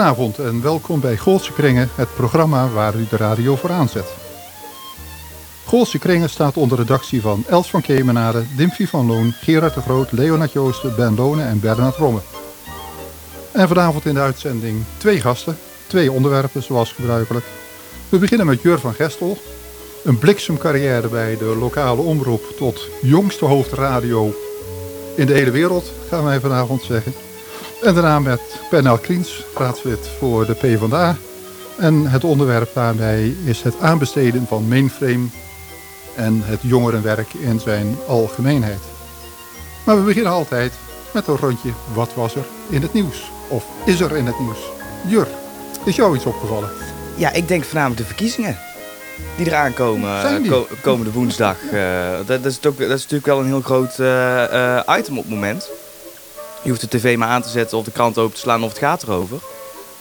Goedenavond en welkom bij Goolse Kringen, het programma waar u de radio voor aanzet. Goolse Kringen staat onder redactie van Els van Kemenade, Dimphy van Loon, Gerard de Groot, Leonard Joosten, Ben Lonen en Bernard Romme. En vanavond in de uitzending twee gasten, twee onderwerpen zoals gebruikelijk. We beginnen met Jur van Gestel, een bliksemcarrière bij de lokale omroep tot jongste hoofdradio in de hele wereld, gaan wij vanavond zeggen. En daarna met Pernel Kriens, raadslid voor de PvdA. En het onderwerp daarbij is het aanbesteden van mainframe en het jongerenwerk in zijn algemeenheid. Maar we beginnen altijd met een rondje wat was er in het nieuws? Of is er in het nieuws? Jur, is jou iets opgevallen? Ja, ik denk voornamelijk de verkiezingen die eraan komen die? komende woensdag. Uh, dat, is ook, dat is natuurlijk wel een heel groot uh, uh, item op het moment. Je hoeft de tv maar aan te zetten of de krant open te slaan of het gaat erover.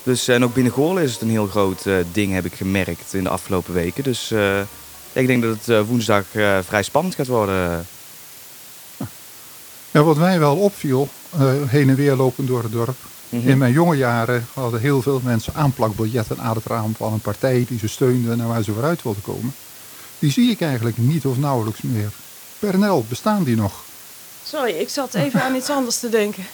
Dus, en ook binnen Goorlen is het een heel groot ding, heb ik gemerkt in de afgelopen weken. Dus ik denk dat het woensdag vrij spannend gaat worden. Ja, wat mij wel opviel, heen en weer lopen door het dorp. Mhm. In mijn jonge jaren hadden heel veel mensen aanplakbiljetten aan het raam van een partij die ze steunden en waar ze vooruit wilden komen. Die zie ik eigenlijk niet of nauwelijks meer. Pernel, bestaan die nog? Sorry, ik zat even aan iets anders te denken.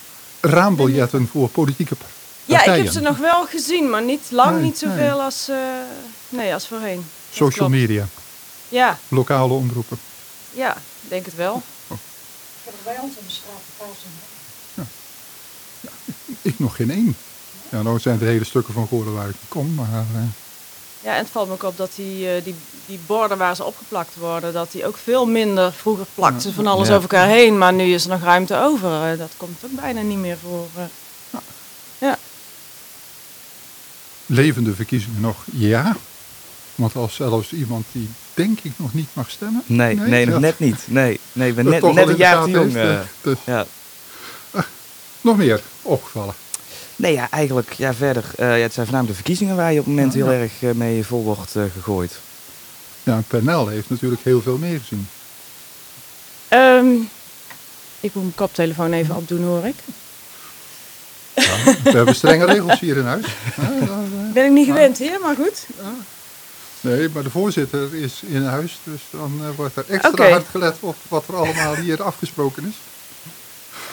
Raambiljetten voor politieke partijen? Ja, ik heb ze nog wel gezien, maar niet lang, niet zoveel nee. als, uh, nee, als voorheen. Social media? Ja. Lokale omroepen? Ja, denk het wel. Oh. Bij ons in de straat ja. ja. Ik nog geen één. Ja, nou zijn de hele stukken van Goren waar ik kom, maar... Uh... Ja, en het valt me ook op dat die, uh, die, die borden waar ze opgeplakt worden, dat die ook veel minder... Vroeger plakten ze van alles ja. over elkaar heen, maar nu is er nog ruimte over. Uh, dat komt ook bijna niet meer voor. Ja. ja. Levende verkiezingen nog? Ja. Want als zelfs iemand die denk ik nog niet mag stemmen. Nee, nee, nee nog net niet. Nee, nee ben net, net een jaar te jong. Dus, ja. Nog meer opgevallen? Nee, ja, eigenlijk ja, verder. Uh, ja, het zijn voornamelijk de verkiezingen waar je op het moment heel erg uh, mee vol wordt uh, gegooid. Ja, Pernel heeft natuurlijk heel veel meer gezien. Um, ik moet mijn koptelefoon even opdoen, hoor ik. Ja, we hebben strenge regels hier in huis. ben ik niet gewend hier, maar goed. Nee, maar de voorzitter is in huis, dus dan wordt er extra okay. hard gelet op wat er allemaal hier afgesproken is.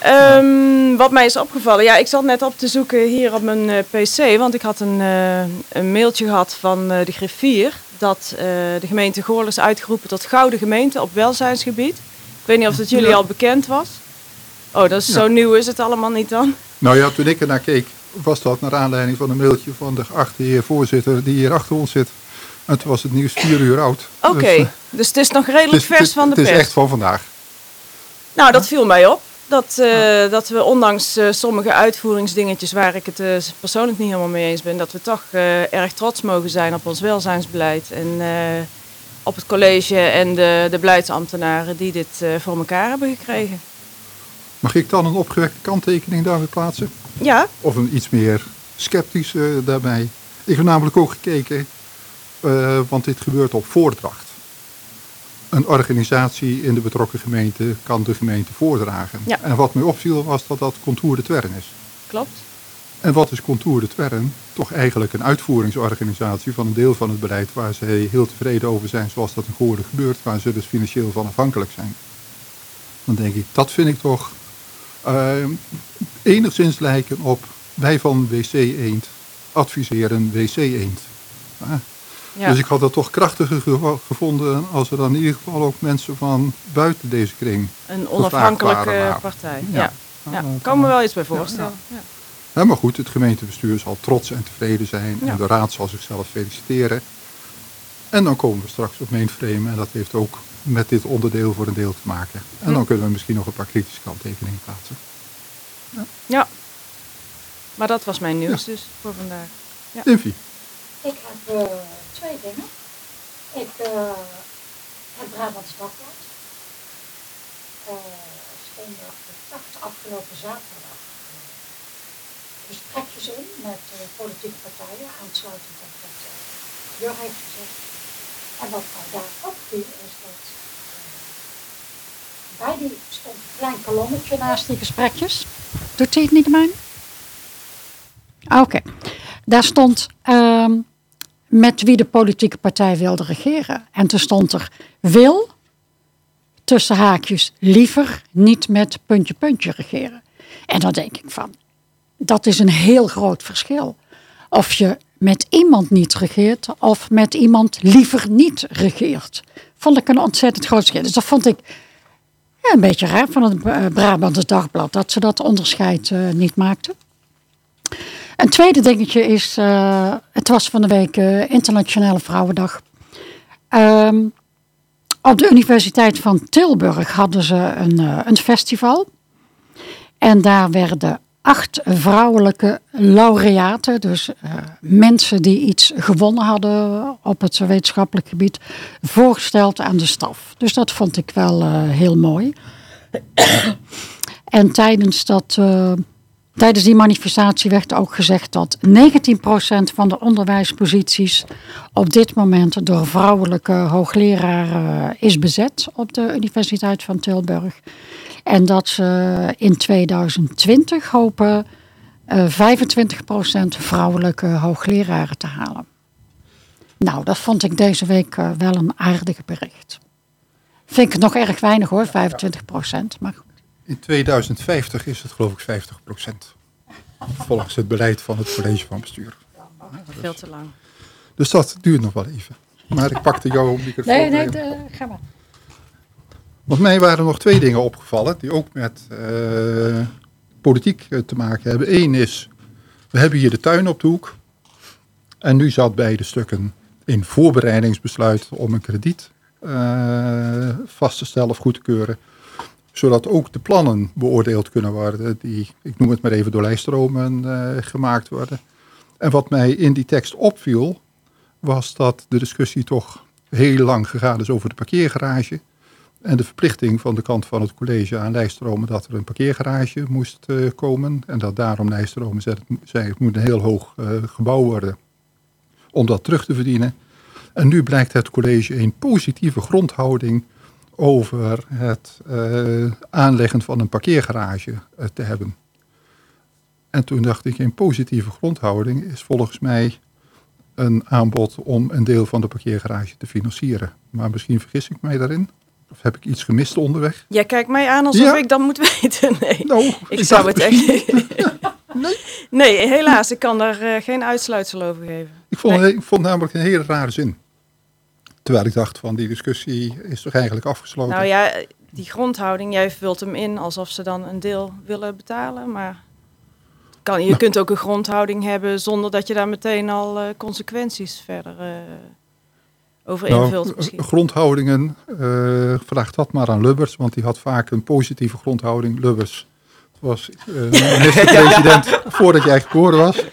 Um, wat mij is opgevallen, ja, ik zat net op te zoeken hier op mijn uh, pc, want ik had een, uh, een mailtje gehad van uh, de griffier dat de gemeente Goorlen is uitgeroepen tot gouden gemeente op welzijnsgebied. Ik weet niet of dat jullie ja. al bekend was. Oh, dat is ja. zo nieuw is het allemaal niet dan? Nou ja, toen ik er naar keek, was dat naar aanleiding van een mailtje van de geachte heer voorzitter die hier achter ons zit. En toen was het nieuws vier uur oud. Oké, okay. dus, dus, het is nog redelijk vers van de pers. Het is echt van vandaag. Nou, dat viel mij op. Dat, uh, dat we ondanks uh, sommige uitvoeringsdingetjes waar ik het uh, persoonlijk niet helemaal mee eens ben, dat we toch erg trots mogen zijn op ons welzijnsbeleid. En op het college en de, de beleidsambtenaren die dit voor elkaar hebben gekregen. Mag ik dan een opgewekte kanttekening daarbij plaatsen? Ja. Of een iets meer sceptische daarbij. Ik heb namelijk ook gekeken, want dit gebeurt op voordracht een organisatie in de betrokken gemeente kan de gemeente voordragen. Ja. En wat mij opviel was dat dat Contour de Twern is. Klopt. En wat is Contour de Twern? Toch eigenlijk een uitvoeringsorganisatie van een deel van het beleid waar ze heel tevreden over zijn zoals dat in Goorden gebeurt, waar ze dus financieel van afhankelijk zijn. Dan denk ik, dat vind ik toch uh, enigszins lijken op wij van WC Eend adviseren WC Eend. Ah, ja. Dus ik had het toch krachtiger gevonden als er dan in ieder geval ook mensen van buiten deze kring Een onafhankelijke partij, ja. ja. ja. kan me wel iets bij voorstellen. Ja, ja. maar goed, het gemeentebestuur zal trots en tevreden zijn en de raad zal zichzelf feliciteren. En dan komen we straks op mainframe en dat heeft ook met dit onderdeel voor een deel te maken. En dan kunnen we misschien nog een paar kritische kanttekeningen plaatsen. Ja. ja. Maar dat was mijn nieuws dus voor vandaag. Ja. Infie. Ik heb uh, twee dingen. Ik uh, heb Brabants Dagblad. Uh, stond er de afgelopen zaterdag gesprekjes in met politieke partijen, aansluitend op wat Jur heeft gezegd. En wat mij daar opviel is dat bij die stond een klein kolonnetje naast die gesprekjes. Doet hij het niet mij? Oké. Daar stond met wie de politieke partij wilde regeren. En toen stond er wil, tussen haakjes, liever niet met puntje puntje regeren. En dan denk ik van, dat is een heel groot verschil. Of je met iemand niet regeert of met iemand liever niet regeert. Vond ik een ontzettend groot verschil. Dus dat vond ik ja, een beetje raar van het Brabantse Dagblad, dat ze dat onderscheid uh, niet maakten. Een tweede dingetje is, uh, het was van de week uh, Internationale Vrouwendag. Um, op de Universiteit van Tilburg hadden ze een, een festival. En daar werden acht vrouwelijke laureaten, dus mensen die iets gewonnen hadden op het wetenschappelijk gebied, voorgesteld aan de staf. Dus dat vond ik wel heel mooi. en tijdens, dat, tijdens die manifestatie werd ook gezegd dat 19% van de onderwijsposities op dit moment door vrouwelijke hoogleraren is bezet op de Universiteit van Tilburg. En dat ze in 2020 hopen uh, 25% vrouwelijke hoogleraren te halen. Nou, dat vond ik deze week uh, wel een aardig bericht. Vind ik nog erg weinig hoor, 25%. Maar goed. In 2050 is het geloof ik 50%. Volgens het beleid van het college van bestuur. Veel te lang. Dus dat duurt nog wel even. Maar ik pakte jouw microfoon. Nee, nee, de, ga maar. Want mij waren nog twee dingen opgevallen die ook met uh, politiek eh, te maken hebben. Eén is, we hebben hier de tuin op de hoek. En nu zat beide stukken in voorbereidingsbesluit om een krediet uh, vast te stellen of goed te keuren. Zodat ook de plannen beoordeeld kunnen worden die, ik noem het maar even, door lijststromen uh, gemaakt worden. En wat mij in die tekst opviel, was dat de discussie toch heel lang gegaan is over de parkeergarage. En de verplichting van de kant van het college aan Lijststromen dat er een parkeergarage moest uh, komen. En dat daarom Lijststromen zei het moet een heel hoog uh, gebouw worden om dat terug te verdienen. En nu blijkt het college een positieve grondhouding over het uh, aanleggen van een parkeergarage te hebben. En toen dacht ik, een positieve grondhouding is volgens mij een aanbod om een deel van de parkeergarage te financieren. Maar misschien vergis ik mij daarin. Of heb ik iets gemist onderweg? Jij kijkt mij aan alsof ik dat moet weten. Nee, nou, ik, ik zou het echt nee. nee, helaas. Ik kan daar uh, geen uitsluitsel over geven. Ik vond, nee. ik vond namelijk een hele rare zin. Terwijl ik dacht van die discussie is toch eigenlijk afgesloten. Nou ja, die grondhouding, jij vult hem in alsof ze dan een deel willen betalen. Maar kan, je nou. kunt ook een grondhouding hebben zonder dat je daar meteen al uh, consequenties verder... Uh, over invult nou, Grondhoudingen, uh, vraag dat maar aan Lubbers, want die had vaak een positieve grondhouding. Lubbers was minister-president voordat jij geboren was.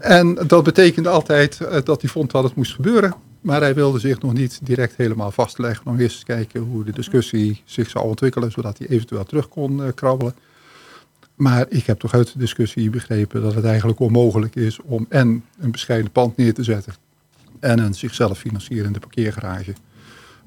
En dat betekende altijd dat hij vond dat het moest gebeuren. Maar hij wilde zich nog niet direct helemaal vastleggen. Om eerst te kijken hoe de discussie zich zou ontwikkelen, zodat hij eventueel terug kon krabbelen. Maar ik heb toch uit de discussie begrepen dat het eigenlijk onmogelijk is om en een bescheiden pand neer te zetten en een zichzelf financierende parkeergarage.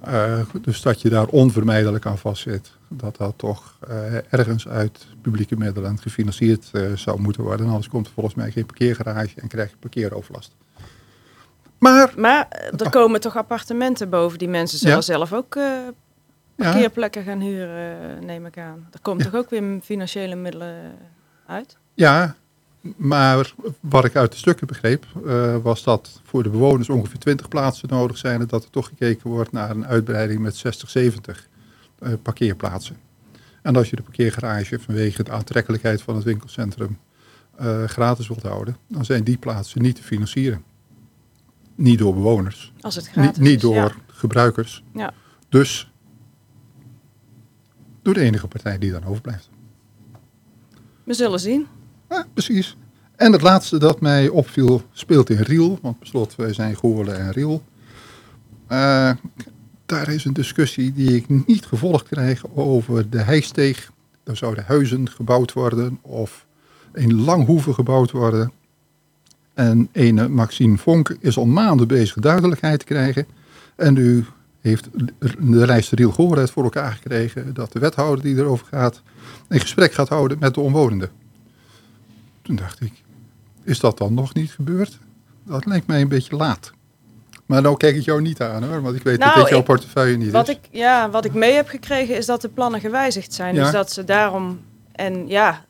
Uh, dus dat je daar onvermijdelijk aan vastzit. Dat dat toch uh, ergens uit publieke middelen gefinancierd uh, zou moeten worden. Anders komt er volgens mij geen parkeergarage en krijg je parkeeroverlast. Maar, maar er komen toch appartementen boven die mensen zullen ja. zelf ook parkeerplekken gaan huren, neem ik aan. Er komt ja. toch ook weer financiële middelen uit? Ja, maar wat ik uit de stukken begreep, uh, was dat voor de bewoners ongeveer 20 plaatsen nodig zijn. En dat er toch gekeken wordt naar een uitbreiding met 60, 70 uh, parkeerplaatsen. En als je de parkeergarage vanwege de aantrekkelijkheid van het winkelcentrum uh, gratis wilt houden, dan zijn die plaatsen niet te financieren. niet door bewoners. Als het gratis Niet, is, door ja. gebruikers. Ja. Dus door de enige partij die dan overblijft. We zullen zien. Ja, precies. En het laatste dat mij opviel speelt in Riel. Want beslot, wij zijn Goorlen en Riel. Eh, daar is een discussie die ik niet gevolgd krijg over de Heisteeg. Daar zouden huizen gebouwd worden of een langhoeve gebouwd worden. En ene Maxine Vonk is al maanden bezig duidelijkheid te krijgen. En nu heeft de lijst Riel voor elkaar gekregen dat de wethouder die erover gaat een gesprek gaat houden met de omwonenden. Toen dacht ik, is dat dan nog niet gebeurd? Dat lijkt mij een beetje laat. Maar nou kijk ik jou niet aan hoor, want ik weet Nou, dat dit jouw portefeuille niet Wat is. ik, ja, wat ik mee heb gekregen is dat de plannen gewijzigd zijn. Ja. Dus dat ze daarom... En ja...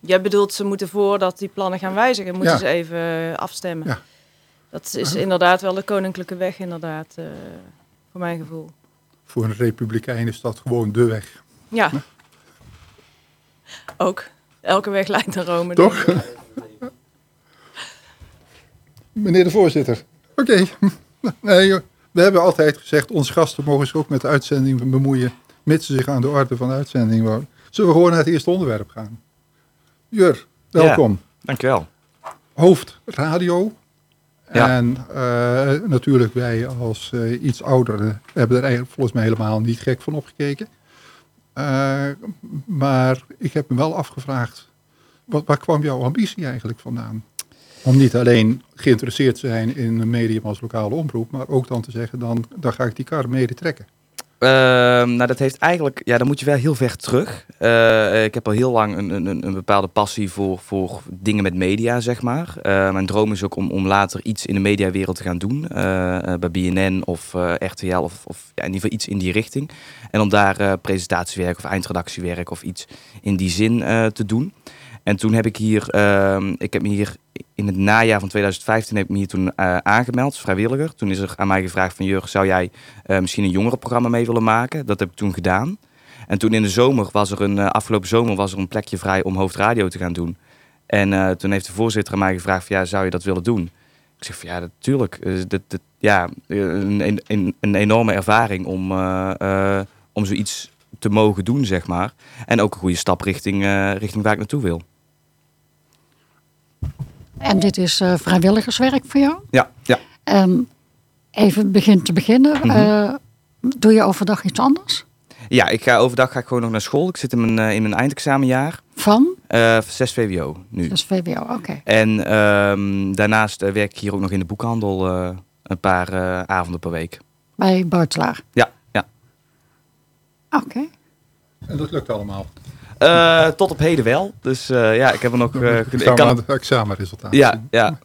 Jij bedoelt, ze moeten voordat die plannen gaan wijzigen, moeten Ja. ze even eh, afstemmen. Ja. Dat is inderdaad wel de koninklijke weg, inderdaad, eh, voor mijn gevoel. Voor een republikein is dat gewoon de weg. Ja. Ook. Elke weg leidt naar Rome. Toch? Meneer de voorzitter. Oké. Nee, we hebben altijd gezegd, onze gasten mogen zich ook met de uitzending bemoeien, mits ze zich aan de orde van de uitzending houden. Zullen we gewoon naar het eerste onderwerp gaan? Jur, welkom. Dankjewel. Hoofd radio. Ja. En eh, natuurlijk wij als eh, iets ouderen hebben er eigenlijk volgens mij helemaal niet gek van opgekeken. Eh, maar ik heb me wel afgevraagd, wat, waar kwam jouw ambitie eigenlijk vandaan? Om niet alleen geïnteresseerd te zijn in een medium als lokale omroep, maar ook dan te zeggen, dan, dan ga ik die kar mede trekken. Ehm, nou, dat heeft eigenlijk, ja, dan moet je wel heel ver terug. Eh, ik heb al heel lang een, een, een bepaalde passie voor, voor dingen met media, zeg maar. Eh, mijn droom is ook om, om later iets in de mediawereld te gaan doen. eh, bij BNN of RTL of, of ja, in ieder geval iets in die richting. En om daar presentatiewerk of eindredactiewerk of iets in die zin te doen. En toen heb ik hier, ehm, ik heb me hier in het najaar van 2015 heb ik me hier toen eh, aangemeld vrijwilliger. Toen is er aan mij gevraagd van Jurgen, zou jij eh, misschien een jongerenprogramma mee willen maken? Dat heb ik toen gedaan. En toen in de zomer was er een, eh, afgelopen zomer was er een plekje vrij om hoofdradio te gaan doen. En toen heeft de voorzitter aan mij gevraagd van ja, zou je dat willen doen? Ik zeg van ja, natuurlijk. Ja, een, een, een enorme ervaring om, om zoiets te mogen doen, zeg maar. En ook een goede stap richting, richting waar ik naartoe wil. En dit is eh, vrijwilligerswerk voor jou. Ja, ja. En even begin te beginnen. Mhm. eh, doe je overdag iets anders? Ja, ik ga overdag ga ik gewoon nog naar school. Ik zit in mijn, eh, in mijn eindexamenjaar. Van? Eh 6 VWO nu. Dus VWO, oké. En ehm, daarnaast werk ik hier ook nog in de boekhandel eh, een paar eh, avonden per week. Bij Buitelaar. Ja, ja. Oké. En dat lukt allemaal. Eh, tot op heden wel. Dus eh, ja, ik heb er nog... eh, ik kan, aan de examenresultaten ja, zien. ja.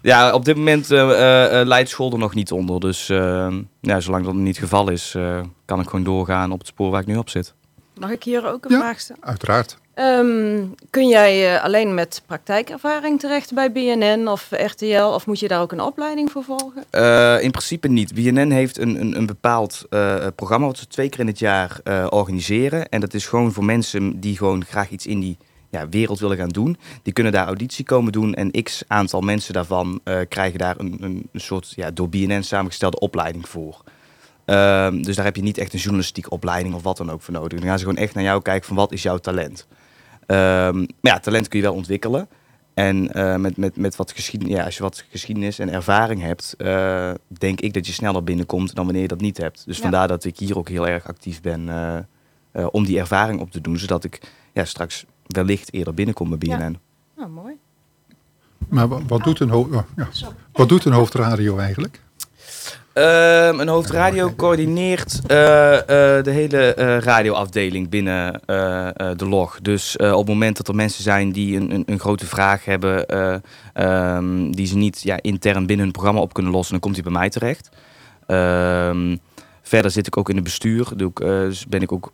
ja, op dit moment leidt school er nog niet onder. Dus ja, zolang dat niet het geval is, eh, kan ik gewoon doorgaan op het spoor waar ik nu op zit. Mag ik hier ook een Ja. vraag stellen? Uiteraard. Ehm, kun jij eh, alleen met praktijkervaring terecht bij BNN of RTL? Of moet je daar ook een opleiding voor volgen? Eh, in principe niet. BNN heeft een, een, een bepaald eh, programma wat ze twee keer in het jaar organiseren. En dat is gewoon voor mensen die gewoon graag iets in die ja, wereld willen gaan doen. Die kunnen daar auditie komen doen. En x aantal mensen daarvan krijgen daar een, een, een soort ja, door BNN samengestelde opleiding voor. Ehm, dus daar heb je niet echt een journalistieke opleiding of wat dan ook voor nodig. Dan gaan ze gewoon echt naar jou kijken van wat is jouw talent. Ehm, maar ja, talent kun je wel ontwikkelen. En eh, met, met, met wat geschiedenis, ja, als je wat geschiedenis en ervaring hebt, eh, denk ik dat je sneller binnenkomt dan wanneer je dat niet hebt. Dus Ja. vandaar dat ik hier ook heel erg actief ben eh, eh, om die ervaring op te doen, zodat ik ja, straks wellicht eerder binnenkom bij Ja. BNN. Nou, mooi. Maar wat, wat, doet een ho- oh, ja. wat doet een hoofdradio eigenlijk? Ehm, een hoofdradio coördineert eh, eh, de hele eh, radioafdeling binnen de log. Dus op het moment dat er mensen zijn die een, een, een grote vraag hebben, eh, ehm, die ze niet ja, intern binnen hun programma op kunnen lossen, dan komt hij bij mij terecht. Ehm, verder zit ik ook in het bestuur. Doe ik, dus ben ik ook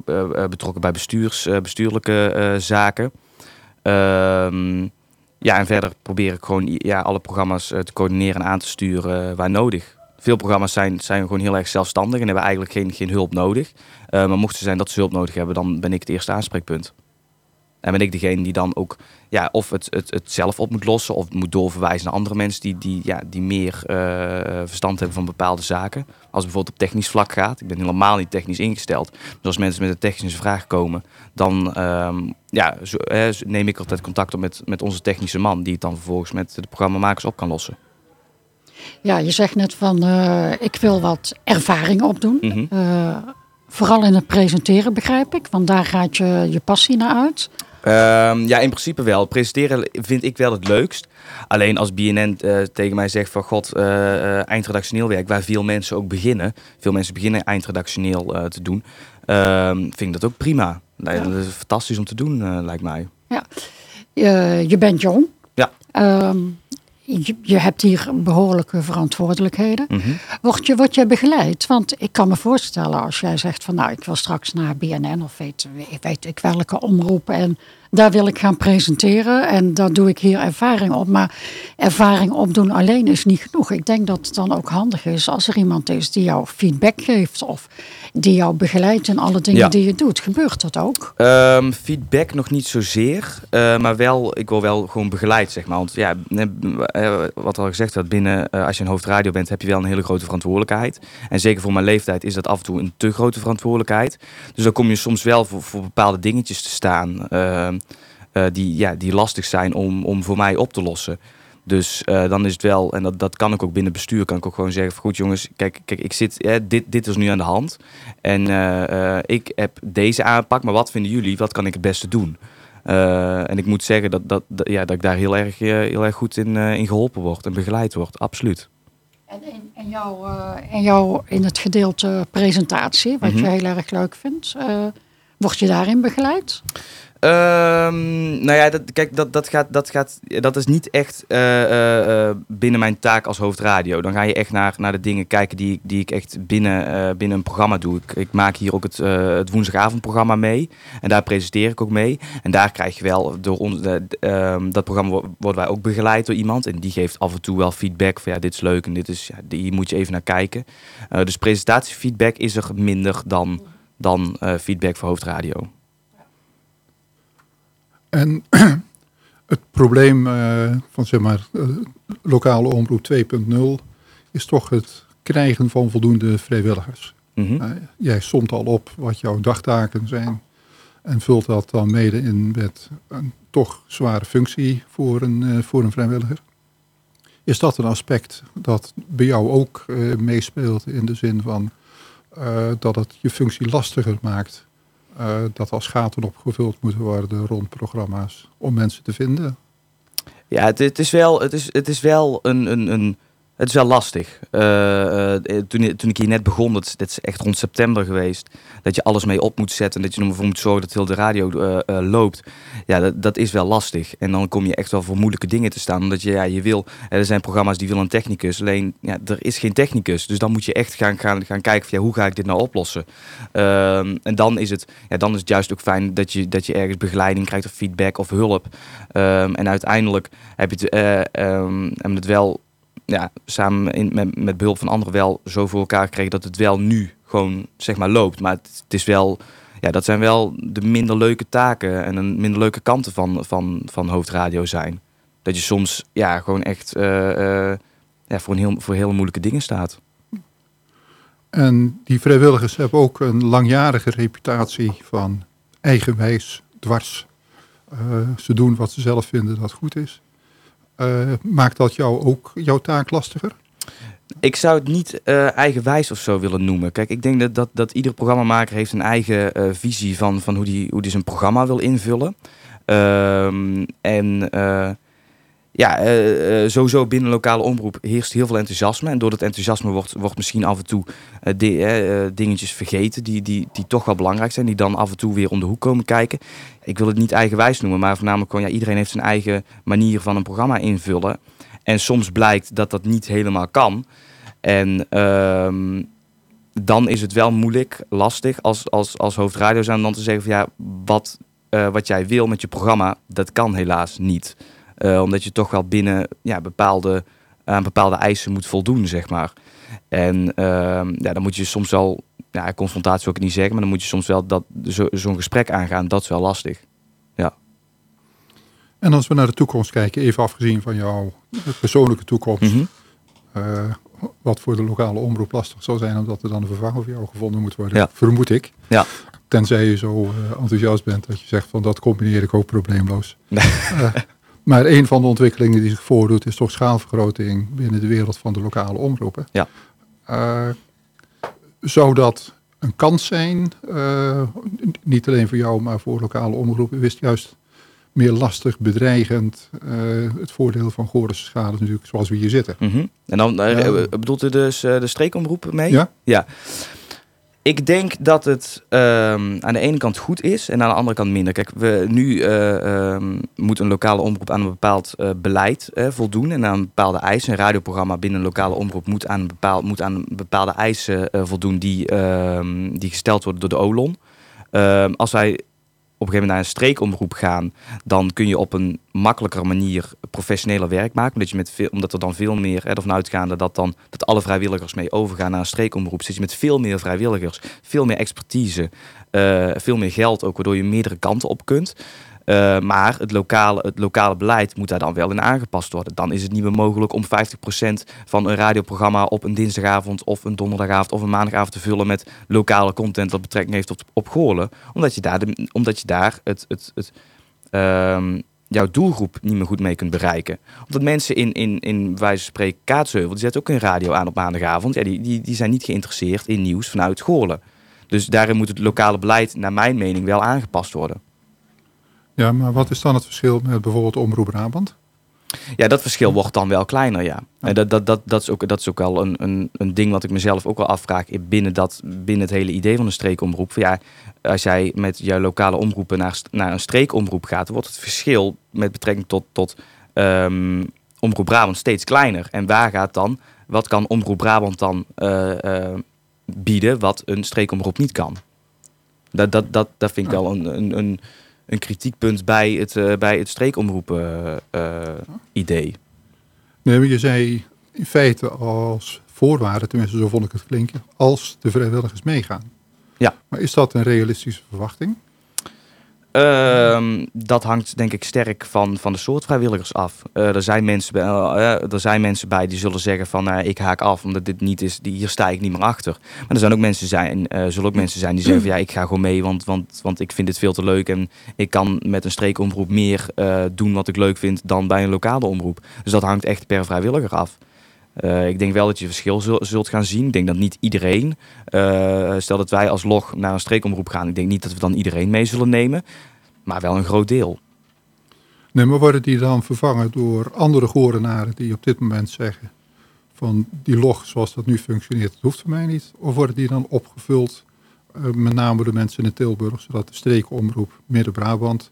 betrokken bij bestuurs, bestuurlijke zaken. Ja, en verder probeer ik gewoon ja, alle programma's te coördineren en aan te sturen waar nodig. Veel programma's zijn, zijn gewoon heel erg zelfstandig en hebben eigenlijk geen, geen hulp nodig. Eh, maar mocht het zijn dat ze hulp nodig hebben, dan ben ik het eerste aanspreekpunt. En ben ik degene die dan ook ja, of het, het, het zelf op moet lossen of moet doorverwijzen naar andere mensen die, die, ja, die meer verstand hebben van bepaalde zaken. Als bijvoorbeeld op technisch vlak gaat. Ik ben helemaal niet technisch ingesteld. Dus als mensen met een technische vraag komen, dan ehm, ja, neem ik altijd contact op met, met onze technische man, die het dan vervolgens met de programmamakers op kan lossen. Ja, je zegt net van uh, ik wil wat ervaring opdoen. Mm vooral in het presenteren begrijp ik, want daar gaat je, je passie naar uit. Um, ja, in principe wel. Presenteren vind ik wel het leukst. Alleen als BNN uh, eh, tegen mij zegt van god, uh, eindredactioneel werk, waar veel mensen ook beginnen. Veel mensen beginnen eindredactioneel te doen. Ehm, vind ik dat ook prima. Ja. Dat is fantastisch om te doen, lijkt mij. Ja, je bent jong. Ja. Um, je, je, hebt hier behoorlijke verantwoordelijkheden. Mm word, je, word je begeleid? Want ik kan me voorstellen als jij zegt van nou ik wil straks naar BNN of weet, weet ik welke omroep en daar wil ik gaan presenteren en daar doe ik hier ervaring op. Maar ervaring opdoen alleen is niet genoeg. Ik denk dat het dan ook handig is als er iemand is die jou feedback geeft of die jou begeleidt in alle dingen die je doet. Gebeurt dat ook? Um, feedback nog niet zozeer, uh, maar wel, ik wil wel gewoon begeleid, zeg maar. Want ja, eh, wat al gezegd werd, binnen, uh, als je een hoofdradio bent, heb je wel een hele grote verantwoordelijkheid. En zeker voor mijn leeftijd is dat af en toe een te grote verantwoordelijkheid. Dus dan kom je soms wel voor, voor bepaalde dingetjes te staan. Uh, uh, die, ja, die lastig zijn om, om voor mij op te lossen. Dus uh, dan is het wel, en dat, dat kan ik ook binnen bestuur, kan ik ook gewoon zeggen: goed jongens, kijk, kijk ik zit, eh, dit, dit is nu aan de hand. En uh, ik heb deze aanpak, maar wat vinden jullie? Wat kan ik het beste doen? en ik moet zeggen dat, dat, dat, ja, dat ik daar heel erg, heel erg goed in, in geholpen word en begeleid word, absoluut. En in, jouw, in, jouw, in het gedeelte presentatie, wat mm -hmm. je heel erg leuk vindt, word je daarin begeleid? Um, nou ja, dat, kijk, dat, dat, gaat, dat, gaat, dat is niet echt uh, uh, binnen mijn taak als hoofdradio. Dan ga je echt naar, naar de dingen kijken die, die ik echt binnen, binnen een programma doe. Ik, ik maak hier ook het, het woensdagavondprogramma mee. En daar presenteer ik ook mee. En daar krijg je wel, door ons, ehm, dat programma worden wij ook begeleid door iemand. En die geeft af en toe wel feedback van ja, dit is leuk en dit is, ja, die moet je even naar kijken. dus presentatiefeedback is er minder dan, dan feedback voor hoofdradio. En het probleem uh, van zeg maar, uh, lokale omroep 2.0 is toch het krijgen van voldoende vrijwilligers. Mm -hmm. uh, jij somt al op wat jouw dagtaken zijn en vult dat dan mede in met een toch zware functie voor een, voor een vrijwilliger. Is dat een aspect dat bij jou ook meespeelt in de zin van dat het je functie lastiger maakt dat als gaten opgevuld moeten worden rond programma's om mensen te vinden? Ja, het, het is wel, het is, het is wel een, een, een het is wel lastig. Uh, toen, toen ik hier net begon, dat, is echt rond september geweest, dat je alles mee op moet zetten en dat je ervoor moet zorgen dat heel de radio loopt. Ja, dat, dat is wel lastig. En dan kom je echt wel voor moeilijke dingen te staan, omdat je, ja, je wil, er zijn programma's die willen een technicus, alleen ja, er is geen technicus. Dus dan moet je echt gaan, gaan, gaan kijken van ja, hoe ga ik dit nou oplossen. Ehm, en dan is, het, ja, dan is het juist ook fijn dat je, dat je ergens begeleiding krijgt of feedback of hulp. Um, en uiteindelijk heb je het, um, het wel ja, samen in, met, met behulp van anderen wel zo voor elkaar gekregen dat het wel nu gewoon zeg maar loopt. Maar het, is wel, ja, dat zijn wel de minder leuke taken en een minder leuke kanten van, van, van hoofdradio zijn. Dat je soms ja, gewoon echt uh, uh, ja, voor, een heel, voor hele moeilijke dingen staat. En die vrijwilligers hebben ook een langjarige reputatie van eigenwijs, dwars. Uh, ze doen wat ze zelf vinden dat goed is. Uh, maakt dat jou ook jouw taak lastiger? Ik zou het niet uh, eigenwijs of zo willen noemen. Kijk, ik denk dat, dat, dat ieder programmamaker heeft een eigen uh, visie van, van hoe die, hoe die zijn programma wil invullen. Uh, en ja, uh, sowieso binnen lokale omroep heerst heel veel enthousiasme. En door dat enthousiasme wordt, wordt misschien af en toe uh, dingetjes vergeten die, die, die toch wel belangrijk zijn. Die dan af en toe weer om de hoek komen kijken. Ik wil het niet eigenwijs noemen, maar voornamelijk gewoon, ja, iedereen heeft zijn eigen manier van een programma invullen. En soms blijkt dat dat niet helemaal kan. En ehm, dan is het wel moeilijk, lastig als, als, als hoofdradio dan te zeggen van ja, wat, wat jij wil met je programma, dat kan helaas niet. Uh, omdat je toch wel binnen ja, bepaalde, aan bepaalde eisen moet voldoen, zeg maar. En uh, ja, dan moet je soms wel, ja, confrontatie wil ik niet zeggen, maar dan moet je soms wel dat, zo'n zo gesprek aangaan. Dat is wel lastig. Ja. En als we naar de toekomst kijken, even afgezien van jouw persoonlijke toekomst. Mhm. eh, wat voor de lokale omroep lastig zal zijn, omdat er dan een vervanger voor jou gevonden moet worden. Ja. Vermoed ik. Ja. Tenzij je zo eh, enthousiast bent dat je zegt van dat combineer ik ook probleemloos. Eh, maar een van de ontwikkelingen die zich voordoet is toch schaalvergroting binnen de wereld van de lokale omroepen. Ja. Eh, zou dat een kans zijn, eh, niet alleen voor jou, maar voor lokale omroepen? Wist juist meer lastig, bedreigend. eh, het voordeel van Gorische schade natuurlijk zoals we hier zitten. Mhm. En dan bedoelt u dus de streekomroep mee? Ja? Ja. Ik denk dat het ehm, aan de ene kant goed is en aan de andere kant minder. Kijk, we, nu eh, ehm, moet een lokale omroep aan een bepaald eh, beleid eh, voldoen en aan bepaalde eisen. Een radioprogramma binnen een lokale omroep moet aan, een bepaald, moet aan bepaalde eisen voldoen die, ehm, die gesteld worden door de OLON. Als wij op een gegeven moment naar een streekomroep gaan, dan kun je op een makkelijkere manier professioneler werk maken. Omdat, je met veel, omdat er dan veel meer, ervan uitgaande dat, dan, dat alle vrijwilligers mee overgaan naar een streekomroep, zit je met veel meer vrijwilligers, veel meer expertise, eh, veel meer geld ook, waardoor je meerdere kanten op kunt. Eh, maar het lokale, het lokale beleid moet daar dan wel in aangepast worden. Dan is het niet meer mogelijk om 50% van een radioprogramma op een dinsdagavond of een donderdagavond of een maandagavond te vullen met lokale content dat betrekking heeft op, op Goorlen. Omdat je daar, omdat je daar het, het, het, ehm, jouw doelgroep niet meer goed mee kunt bereiken. Omdat mensen in, in, in wijze spreken Kaatsheuvel, die zetten ook een radio aan op maandagavond. Ja, die, die, die zijn niet geïnteresseerd in nieuws vanuit Goorlen. Dus daarin moet het lokale beleid, naar mijn mening, wel aangepast worden. Ja, maar wat is dan het verschil met bijvoorbeeld Omroep Brabant? Ja, dat verschil wordt dan wel kleiner, ja. En dat, dat, dat, dat, is ook, dat is ook wel een, een, een ding wat ik mezelf ook wel afvraag binnen, dat, binnen het hele idee van een streekomroep. Ja, als jij met jouw lokale omroepen naar, naar een streekomroep gaat, wordt het verschil met betrekking tot, tot um, Omroep Brabant steeds kleiner. En waar gaat dan, wat kan Omroep Brabant dan uh, uh, bieden wat een streekomroep niet kan? Dat, dat, dat, dat vind ik wel een, een, een een kritiekpunt bij het, uh, bij het streekomroepen uh, idee. Nee, maar je zei in feite als voorwaarde, tenminste zo vond ik het klinken, als de vrijwilligers meegaan. Ja. Maar is dat een realistische verwachting? Uh, dat hangt denk ik sterk van, van de soort vrijwilligers af. Uh, er, zijn mensen bij, uh, er zijn mensen bij die zullen zeggen van ik haak af omdat dit niet is, die, hier sta ik niet meer achter. Maar er zijn ook mensen zijn, zullen ook mensen zijn die zeggen van ja ik ga gewoon mee want, want, want ik vind dit veel te leuk en ik kan met een streekomroep meer doen wat ik leuk vind dan bij een lokale omroep. Dus dat hangt echt per vrijwilliger af. Uh, ik denk wel dat je verschil zult, zult gaan zien. Ik denk dat niet iedereen, uh, stel dat wij als log naar een streekomroep gaan, ik denk niet dat we dan iedereen mee zullen nemen, maar wel een groot deel. Nee, maar worden die dan vervangen door andere gorenaren die op dit moment zeggen van die log zoals dat nu functioneert, dat hoeft voor mij niet? Of worden die dan opgevuld, uh, met name de mensen in Tilburg, zodat de streekomroep Midden-Brabant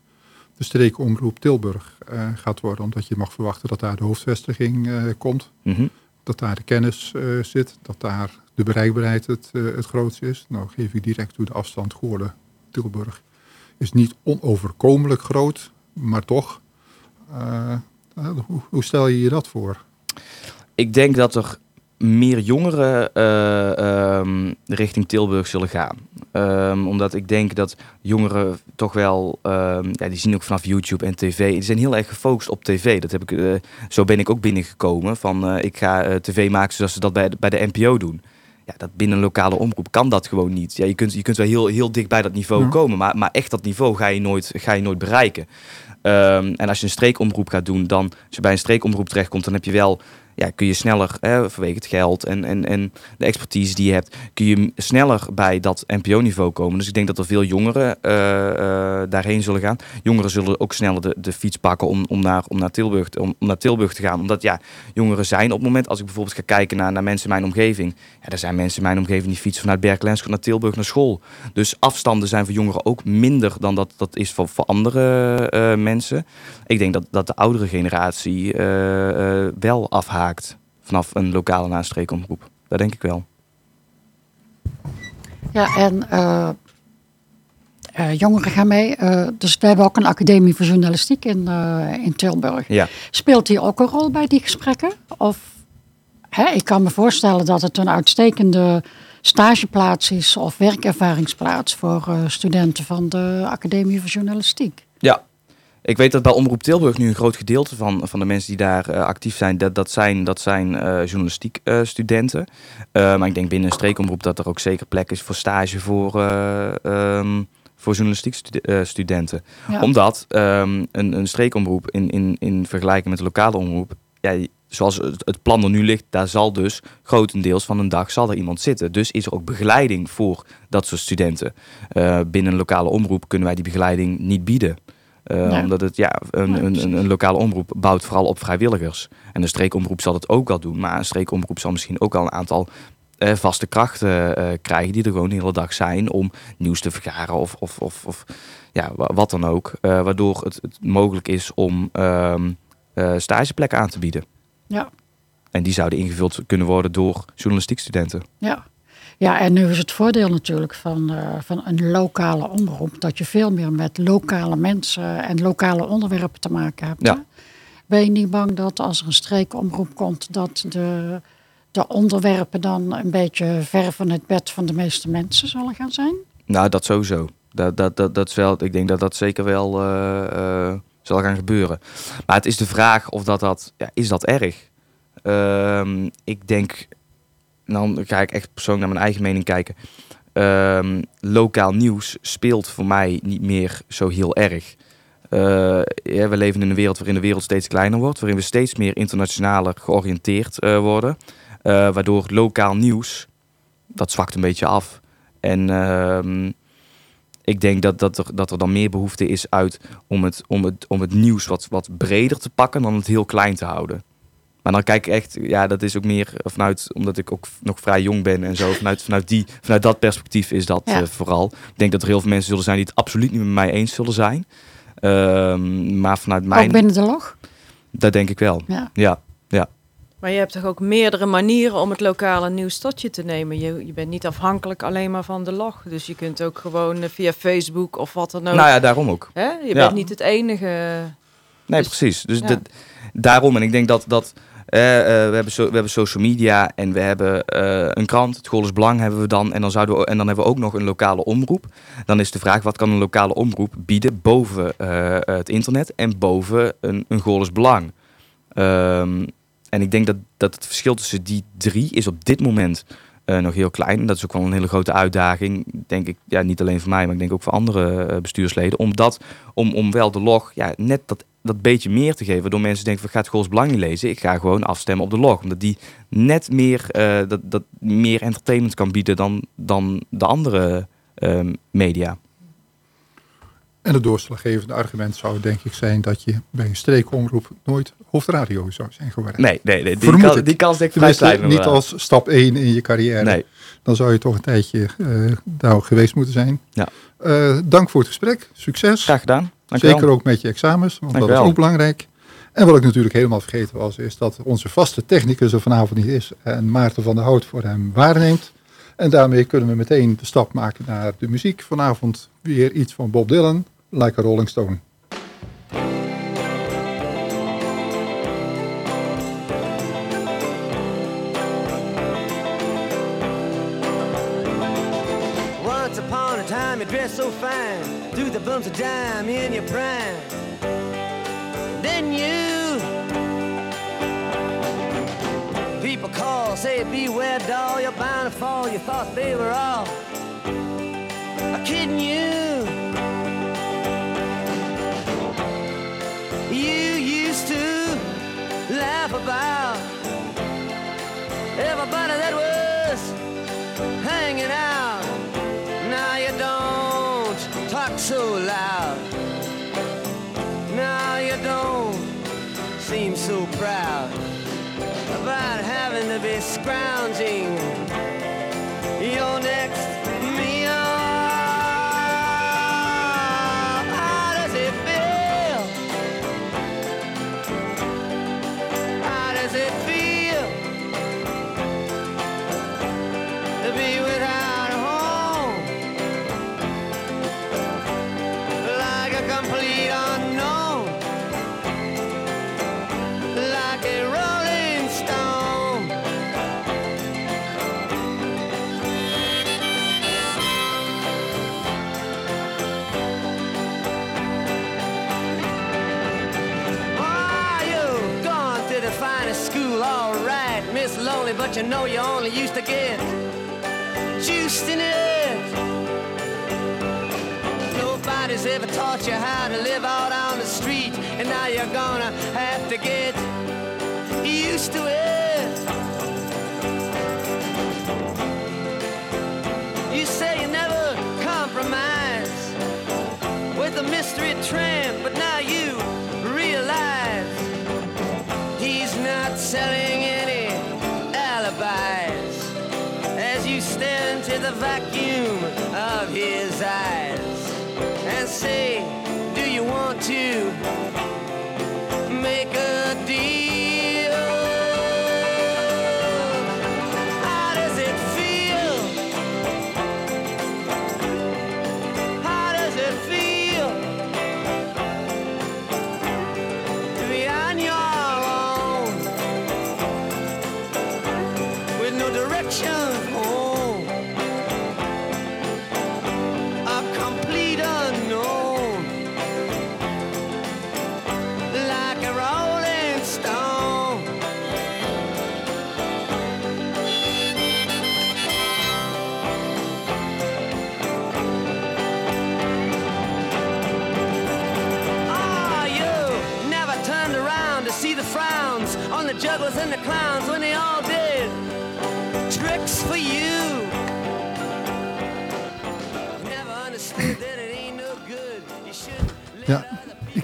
de streekomroep Tilburg gaat worden. Omdat je mag verwachten dat daar de hoofdvestiging komt. Mm -hmm. Dat daar de kennis uh, zit. Dat daar de bereikbaarheid het, het grootste is. Nou geef ik direct toe de afstand Goorlen-Tilburg. Is niet onoverkomelijk groot, maar toch. Hoe, hoe, stel je je dat voor? Ik denk dat er meer jongeren uh, um, richting Tilburg zullen gaan. Um, omdat ik denk dat jongeren toch wel, um, ja, die zien ook vanaf YouTube en tv, die zijn heel erg gefocust op tv. Dat heb ik, uh, zo ben ik ook binnengekomen van uh, ik ga tv maken zoals ze dat bij de, bij de NPO doen. Ja, dat binnen een lokale omroep kan dat gewoon niet. Ja, je, kunt, je kunt wel heel, heel dicht bij dat niveau ja. komen, maar, maar echt dat niveau ga je nooit, ga je nooit bereiken. En als je een streekomroep gaat doen, dan als je bij een streekomroep terechtkomt, dan heb je wel kun je sneller, hè, vanwege het geld en, en, en de expertise die je hebt, kun je sneller bij dat NPO-niveau komen. Dus ik denk dat er veel jongeren uh, uh, daarheen zullen gaan. Jongeren zullen ook sneller de, de fiets pakken om, om, naar, om, naar Tilburg, om, om naar Tilburg te gaan. Omdat ja, jongeren zijn op het moment, als ik bijvoorbeeld ga kijken naar, naar mensen in mijn omgeving, ja, er zijn mensen in mijn omgeving die fietsen vanuit Berkelenschool naar Tilburg naar school. Dus afstanden zijn voor jongeren ook minder dan dat dat is voor, voor andere uh, mensen. Ik denk dat, dat de oudere generatie wel afhaakt vanaf een lokale nastreekomroep. Dat denk ik wel. Ja, en uh, uh, jongeren gaan mee. Uh, dus we hebben ook een academie voor journalistiek in, in Tilburg. Ja. Speelt die ook een rol bij die gesprekken? Of hè, ik kan me voorstellen dat het een uitstekende stageplaats is of werkervaringsplaats voor studenten van de academie voor journalistiek. Ja, Ik weet dat bij Omroep Tilburg nu een groot gedeelte van, van de mensen die daar eh, actief zijn, dat, dat zijn, dat zijn uh, journalistiek uh, studenten. maar ik denk binnen een streekomroep dat er ook zeker plek is voor stage voor, um, voor journalistiek studenten. Omdat um, een, een streekomroep in, in, in vergelijking met de lokale omroep, ja, zoals het, het, plan er nu ligt, daar zal dus grotendeels van een dag zal er iemand zitten. Dus is er ook begeleiding voor dat soort studenten. binnen een lokale omroep kunnen wij die begeleiding niet bieden. Uh, Omdat het, ja, een, een, een, lokale omroep bouwt vooral op vrijwilligers. En een streekomroep zal het ook al doen. Maar een streekomroep zal misschien ook al een aantal uh, vaste krachten uh, krijgen. Die er gewoon de hele dag zijn om nieuws te vergaren of, of, of, of ja, wat dan ook. waardoor het, het, mogelijk is om ehm, stageplekken aan te bieden. Ja. En die zouden ingevuld kunnen worden door journalistiek studenten. Ja. Ja, en nu is het voordeel natuurlijk van, uh, van een lokale omroep dat je veel meer met lokale mensen en lokale onderwerpen te maken hebt. Ja. Ben je niet bang dat als er een streekomroep komt, dat de, de onderwerpen dan een beetje ver van het bed van de meeste mensen zullen gaan zijn? Nou, dat sowieso. Dat, dat, dat, dat is wel, ik denk dat dat zeker wel uh, uh, zal gaan gebeuren. Maar het is de vraag of dat, dat ja, is dat erg? Uh, ik denk dan ga ik echt persoonlijk naar mijn eigen mening kijken. Um, lokaal nieuws speelt voor mij niet meer zo heel erg. Uh, ja, we leven in een wereld waarin de wereld steeds kleiner wordt, waarin we steeds meer internationaler georiënteerd uh, worden. Uh, waardoor lokaal nieuws, dat zwakt een beetje af. En ehm, ik denk dat, dat, er, dat er dan meer behoefte is uit om het, om het, om het nieuws wat, wat breder te pakken dan het heel klein te houden. Maar dan kijk ik echt, ja, dat is ook meer vanuit, omdat ik ook nog vrij jong ben en zo. Vanuit, vanuit, die, vanuit dat perspectief is dat ja. uh, vooral. Ik denk dat er heel veel mensen zullen zijn die het absoluut niet met mij eens zullen zijn. Um, maar vanuit mijn. Ook binnen de log? Dat denk ik wel. Ja. ja. ja. Maar je hebt toch ook meerdere manieren om het lokale nieuws tot je te nemen. Je, je bent niet afhankelijk alleen maar van de log. Dus je kunt ook gewoon via Facebook of wat dan ook. Nou ja, daarom ook. Hè? Je bent niet het enige. Nee, dus, precies. Dus de, daarom. En ik denk dat. dat uh, uh, we, hebben we hebben social media en we hebben uh, een krant. Het Goles Belang hebben we dan. En dan, zouden we, en dan hebben we ook nog een lokale omroep. Dan is de vraag, wat kan een lokale omroep bieden boven het internet en boven een, een Belang? Um, en ik denk dat, dat het verschil tussen die drie is op dit moment nog heel klein. Dat is ook wel een hele grote uitdaging, denk ik. Ja, niet alleen voor mij, maar ik denk ook voor andere bestuursleden. Omdat, om, om wel de log ja, net dat dat beetje meer te geven. Waardoor mensen denken, van gaat Goals Belang niet lezen. Ik ga gewoon afstemmen op de log. Omdat die net meer, uh, dat, dat meer entertainment kan bieden dan, dan de andere uh, media. En het doorslaggevende argument zou denk ik zijn dat je bij een streekomroep nooit hoofdradio zou zijn geworden. Nee, nee, nee die, kan, die kans denk ik vrij klein. Niet als stap 1 in je carrière. Nee. Dan zou je toch een tijdje uh, daar geweest moeten zijn. Ja. Uh, dank voor het gesprek. Succes. Graag gedaan. Zeker ook met je examens, want dat is ook belangrijk. En wat ik natuurlijk helemaal vergeten was, is dat onze vaste technicus er vanavond niet is. En Maarten van der Hout voor hem waarneemt. En daarmee kunnen we meteen de stap maken naar de muziek. Vanavond weer iets van Bob Dylan, Like a Rolling Stone. Dressed so fine through the bumps of dime in your prime. Then you people call, say beware doll, you're bound to fall. You thought they were all kidding you. You used to laugh about everybody that was so loud. Now you don't seem so proud about having to be scrounging slowly, but you know you only used to get juiced in it. Nobody's ever taught you how to live out on the street, and now you're gonna have to get used to it. You say you never compromise with a mystery tramp, vacuum of his eyes and say, Do you want to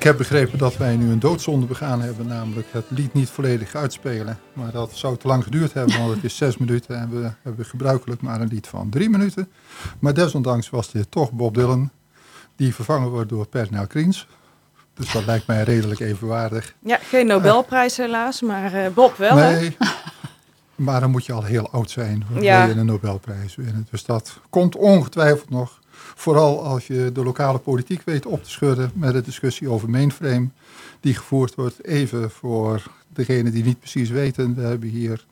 heb begrepen dat wij nu een doodzonde begaan hebben, namelijk het lied niet volledig uitspelen. Maar dat zou te lang geduurd hebben, want het is zes minuten en we hebben gebruikelijk maar een lied van drie minuten. Maar desondanks was dit toch Bob Dylan, die vervangen wordt door Pernell Kriens. Dus dat lijkt mij redelijk evenwaardig. Ja, geen Nobelprijs helaas, maar eh, Bob wel. hè? Maar dan moet je al heel oud zijn, wil Ja. je een Nobelprijs winnen. Dus dat komt ongetwijfeld nog. Vooral als je de lokale politiek weet op te schudden met de discussie over mainframe. Die gevoerd wordt even voor degenen die niet precies weten. We hebben hier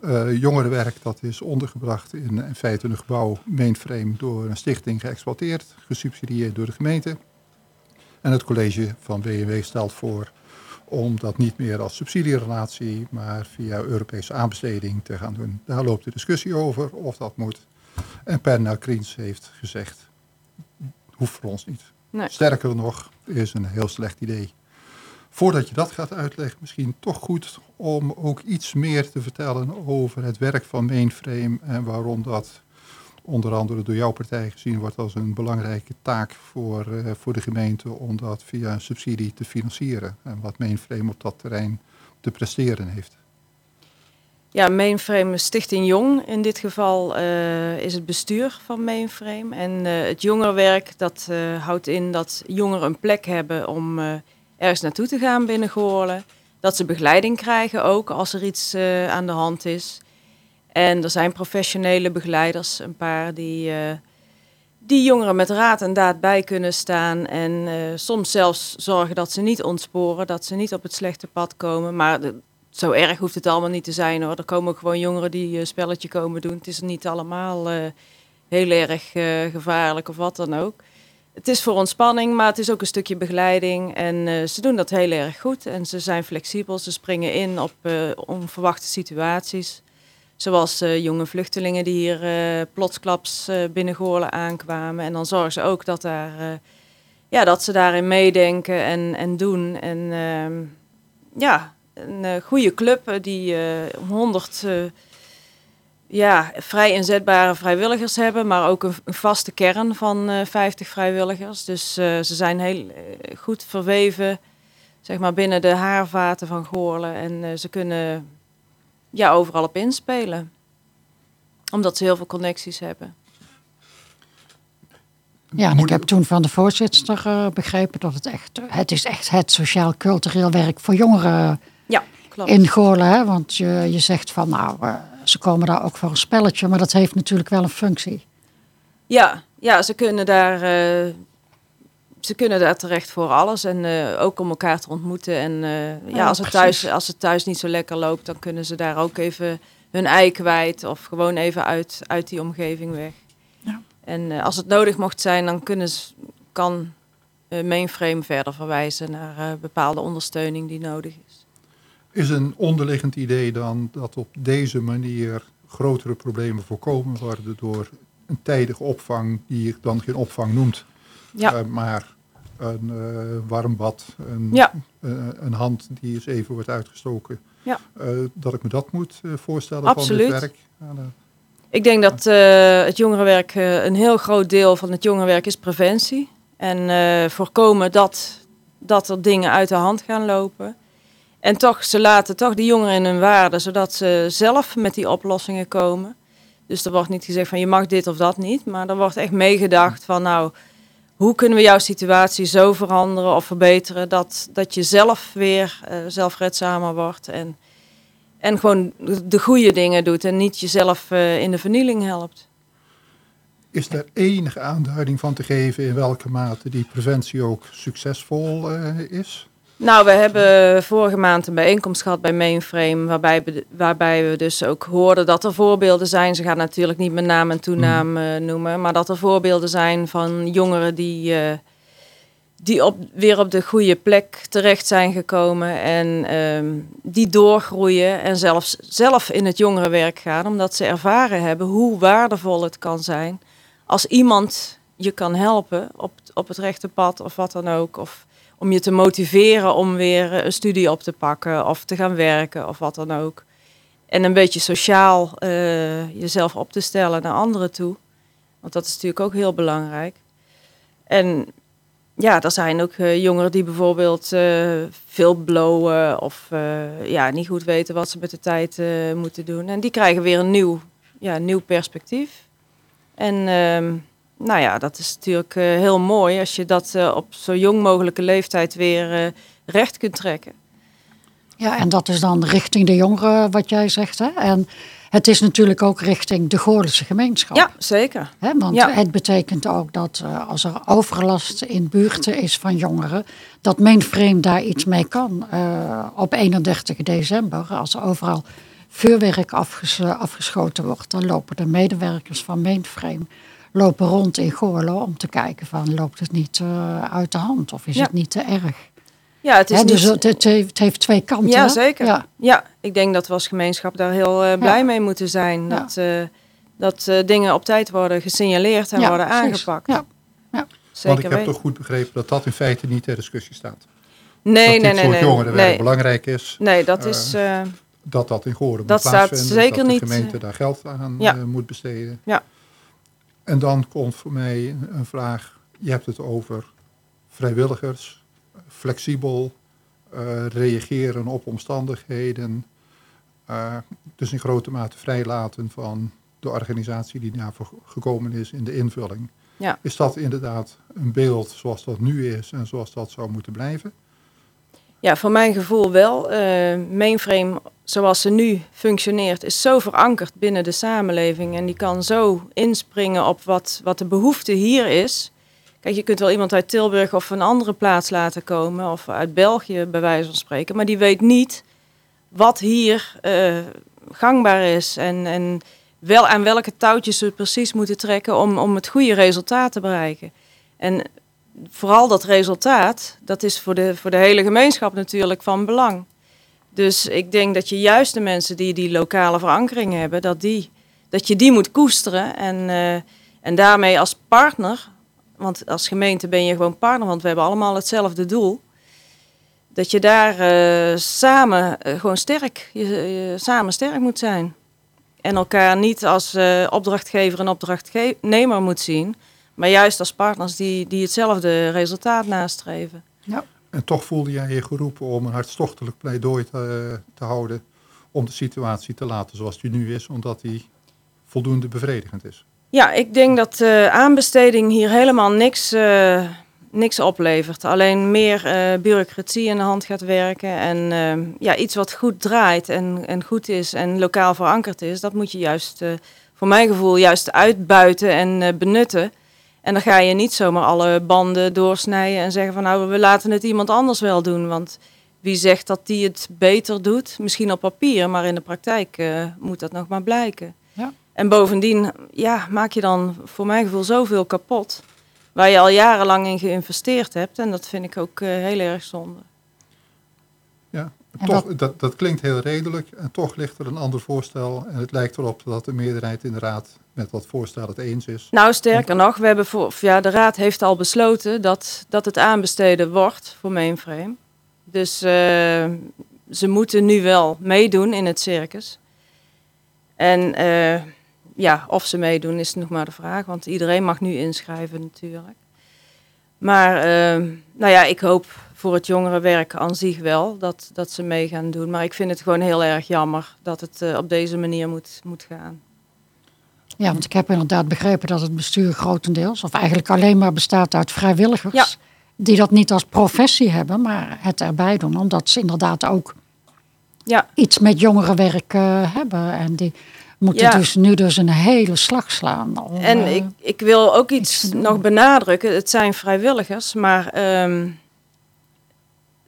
eh jongerenwerk dat is ondergebracht in, in feite een gebouw mainframe door een stichting geëxploiteerd. Gesubsidieerd door de gemeente. En het college van WNW stelt voor om dat niet meer als subsidierelatie, maar via Europese aanbesteding te gaan doen. Daar loopt de discussie over of dat moet. En Pernell Kriens heeft gezegd, hoeft voor ons niet. Nee. Sterker nog, is een heel slecht idee. Voordat je dat gaat uitleggen, misschien toch goed om ook iets meer te vertellen over het werk van Mainframe en waarom dat onder andere door jouw partij gezien wordt als een belangrijke taak voor, eh, voor de gemeente om dat via een subsidie te financieren. En wat Mainframe op dat terrein te presteren heeft. Ja, Mainframe Stichting Jong in dit geval eh, is het bestuur van Mainframe. En eh, het jongerenwerk dat houdt in dat jongeren een plek hebben om ergens naartoe te gaan binnen Goorlen. Dat ze begeleiding krijgen ook als er iets aan de hand is. En er zijn professionele begeleiders, een paar die, eh, die jongeren met raad en daad bij kunnen staan. En eh, soms zelfs zorgen dat ze niet ontsporen, dat ze niet op het slechte pad komen. Maar zo erg hoeft het allemaal niet te zijn hoor. Er komen gewoon jongeren die een spelletje komen doen. Het is niet allemaal eh, heel erg eh, gevaarlijk of wat dan ook. Het is voor ontspanning, maar het is ook een stukje begeleiding. En eh, ze doen dat heel erg goed. En ze zijn flexibel. Ze springen in op eh, onverwachte situaties. Zoals eh, jonge vluchtelingen die hier eh, plotsklaps eh binnen Goorlen aankwamen. En dan zorgen ze ook dat, daar, ja, dat ze daarin meedenken en, en doen. En ehm, ja, een goede club die 100 eh, ja, vrij inzetbare vrijwilligers hebben, maar ook een, vaste kern van eh 50 vrijwilligers. Dus ze zijn heel goed verweven zeg maar, binnen de haarvaten van Goorlen. En ze kunnen ja, overal op inspelen. Omdat ze heel veel connecties hebben. Ja, en ik heb toen van de voorzitter eh, begrepen dat het echt, het is echt het sociaal-cultureel werk voor jongeren Ja, klopt. in Goorlen. Hè? Want je, je zegt van nou, eh, ze komen daar ook voor een spelletje, maar dat heeft natuurlijk wel een functie. Ja, ja ze, kunnen daar, eh, ze kunnen daar terecht voor alles. En eh, ook om elkaar te ontmoeten. En eh, ja, Ja, als, het precies. thuis, als het thuis niet zo lekker loopt, dan kunnen ze daar ook even hun ei kwijt. Of gewoon even uit, uit die omgeving weg. Ja. En eh, als het nodig mocht zijn, dan kunnen ze, kan eh, Mainframe verder verwijzen naar eh, bepaalde ondersteuning die nodig is. Is een onderliggend idee dan dat op deze manier grotere problemen voorkomen worden door een tijdige opvang die je dan geen opvang noemt, Ja. eh, maar een eh, warm bad, een, Ja. eh, een hand die eens even wordt uitgestoken. Ja. Dat ik me dat moet voorstellen Absoluut. van dit werk. Ik denk dat het jongerenwerk een heel groot deel van het jongerenwerk is preventie. En voorkomen dat, dat er dingen uit de hand gaan lopen. En toch, ze laten toch de jongeren in hun waarde, zodat ze zelf met die oplossingen komen. Dus er wordt niet gezegd van je mag dit of dat niet. Maar er wordt echt meegedacht van nou, hoe kunnen we jouw situatie zo veranderen of verbeteren dat, dat je zelf weer eh, zelfredzamer wordt. En, en gewoon de goede dingen doet en niet jezelf eh, in de vernieling helpt. Is er enige aanduiding van te geven in welke mate die preventie ook succesvol eh, is? Nou, we hebben vorige maand een bijeenkomst gehad bij Mainframe, waarbij we, waarbij we dus ook hoorden dat er voorbeelden zijn. Ze gaan natuurlijk niet met naam en toenaam eh, noemen, maar dat er voorbeelden zijn van jongeren die, eh, die op, weer op de goede plek terecht zijn gekomen en ehm, die doorgroeien en zelfs zelf in het jongerenwerk gaan, omdat ze ervaren hebben hoe waardevol het kan zijn als iemand je kan helpen op, op het rechte pad of wat dan ook. Of om je te motiveren om weer eh, een studie op te pakken of te gaan werken of wat dan ook. En een beetje sociaal eh, jezelf op te stellen naar anderen toe. Want dat is natuurlijk ook heel belangrijk. En ja, er zijn ook eh, jongeren die bijvoorbeeld eh, veel blowen of ja, niet goed weten wat ze met de tijd moeten doen. En die krijgen weer een nieuw, ja, nieuw perspectief. En ehm, nou ja, dat is natuurlijk eh, heel mooi als je dat eh, op zo jong mogelijke leeftijd weer eh, recht kunt trekken. Ja, en dat is dan richting de jongeren wat jij zegt. Hè? En het is natuurlijk ook richting de Goorlense gemeenschap. Ja, zeker. Hè? Want Ja. het betekent ook dat als er overlast in buurten is van jongeren, dat Mainframe daar iets mee kan. Op 31 december, als er overal vuurwerk afges- afgeschoten wordt, dan lopen de medewerkers van Mainframe lopen rond in Goorlen om te kijken van loopt het niet eh, uit de hand of is Ja. het niet te erg. Ja, het is dus niet... het, het heeft, twee kanten. Ja, hè? zeker. Ja. Ja. ik denk dat we als gemeenschap daar heel eh, blij Ja. mee moeten zijn. Ja. Dat, eh, dat eh, dingen op tijd worden gesignaleerd en Ja, worden aangepakt. Ja. Want Zeker ik heb toch goed begrepen dat dat in feite niet ter discussie staat. Nee, dat nee, nee. Nee, nee. belangrijk is. nee, dat is... eh, Dat dat in Goren Dat moet staat plaatsvinden. zeker dat de gemeente daar geld aan ja. eh, moet besteden. Ja. En dan komt voor mij een vraag. Je hebt het over vrijwilligers, flexibel eh, reageren op omstandigheden. eh, dus in grote mate vrijlaten van de organisatie die daarvoor gekomen is in de invulling. Ja. Is dat inderdaad een beeld zoals dat nu is en zoals dat zou moeten blijven? Ja, voor mijn gevoel wel. Eh, mainframe, zoals ze nu functioneert, is zo verankerd binnen de samenleving. En die kan zo inspringen op wat, wat de behoefte hier is. Kijk, je kunt wel iemand uit Tilburg of een andere plaats laten komen, of uit België bij wijze van spreken. Maar die weet niet wat hier eh, gangbaar is. En, en wel aan welke touwtjes ze precies moeten trekken om, om het goede resultaat te bereiken. En vooral dat resultaat, dat is voor de, voor de hele gemeenschap natuurlijk van belang. Dus ik denk dat je juist de mensen die die lokale verankering hebben, dat, die, dat je die moet koesteren. En, eh, en daarmee als partner, want als gemeente ben je gewoon partner, want we hebben allemaal hetzelfde doel. Dat je daar eh, samen eh, gewoon sterk, je, samen sterk moet zijn. En elkaar niet als opdrachtgever en opdrachtnemer moet zien. Maar juist als partners die, die hetzelfde resultaat nastreven. En toch voelde jij je geroepen om een hartstochtelijk pleidooi te, te houden om de situatie te laten zoals die nu is, omdat die voldoende bevredigend is. Ja, ik denk dat aanbesteding hier helemaal niks, eh, niks oplevert. Alleen meer eh, bureaucratie in de hand gaat werken. En eh, ja, iets wat goed draait en, en goed is en lokaal verankerd is, dat moet je juist, voor mijn gevoel, juist uitbuiten en benutten. En dan ga je niet zomaar alle banden doorsnijden en zeggen van nou, we laten het iemand anders wel doen. Want wie zegt dat die het beter doet? Misschien op papier, maar in de praktijk eh, moet dat nog maar blijken. Ja. En bovendien ja, maak je dan voor mijn gevoel zoveel kapot. Waar je al jarenlang in geïnvesteerd hebt. En dat vind ik ook eh, heel erg zonde. Ja, toch, dat, dat klinkt heel redelijk en toch ligt er een ander voorstel. En het lijkt erop dat de meerderheid in de raad met dat voorstel het eens is. Nou, sterker nog, we hebben voor, ja, de raad heeft al besloten dat, dat het aanbesteden wordt voor mainframe. Dus uh, ze moeten nu wel meedoen in het circus. En uh, ja, of ze meedoen is nog maar de vraag, want iedereen mag nu inschrijven natuurlijk. Maar uh, nou ja, ik hoop voor het jongerenwerk aan zich wel dat, dat ze mee gaan doen. Maar ik vind het gewoon heel erg jammer dat het uh, op deze manier moet, moet gaan. Ja, want ik heb inderdaad begrepen dat het bestuur grotendeels, of eigenlijk alleen maar bestaat uit vrijwilligers. Ja. Die dat niet als professie hebben, maar het erbij doen. Omdat ze inderdaad ook ja. iets met jongerenwerk uh, hebben. En die moeten ja. dus nu dus een hele slag slaan. Om, en uh, ik, ik wil ook iets, iets nog benadrukken. Het zijn vrijwilligers, maar um,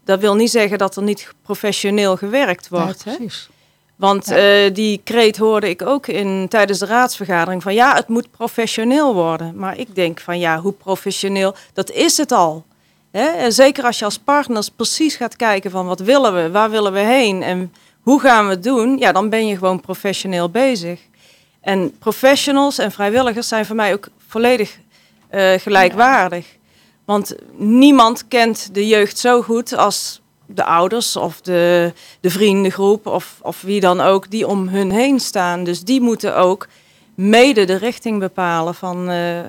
dat wil niet zeggen dat er niet professioneel gewerkt wordt. Ja, precies. Hè? Want ja. uh, die kreet hoorde ik ook in, tijdens de raadsvergadering van ja, het moet professioneel worden. Maar ik denk van ja, hoe professioneel, dat is het al. Hè? En zeker als je als partners precies gaat kijken van wat willen we, waar willen we heen en hoe gaan we het doen, ja, dan ben je gewoon professioneel bezig. En professionals en vrijwilligers zijn voor mij ook volledig uh, gelijkwaardig. Want niemand kent de jeugd zo goed als de ouders of de, de vriendengroep of, of wie dan ook die om hun heen staan. Dus die moeten ook mede de richting bepalen van, uh,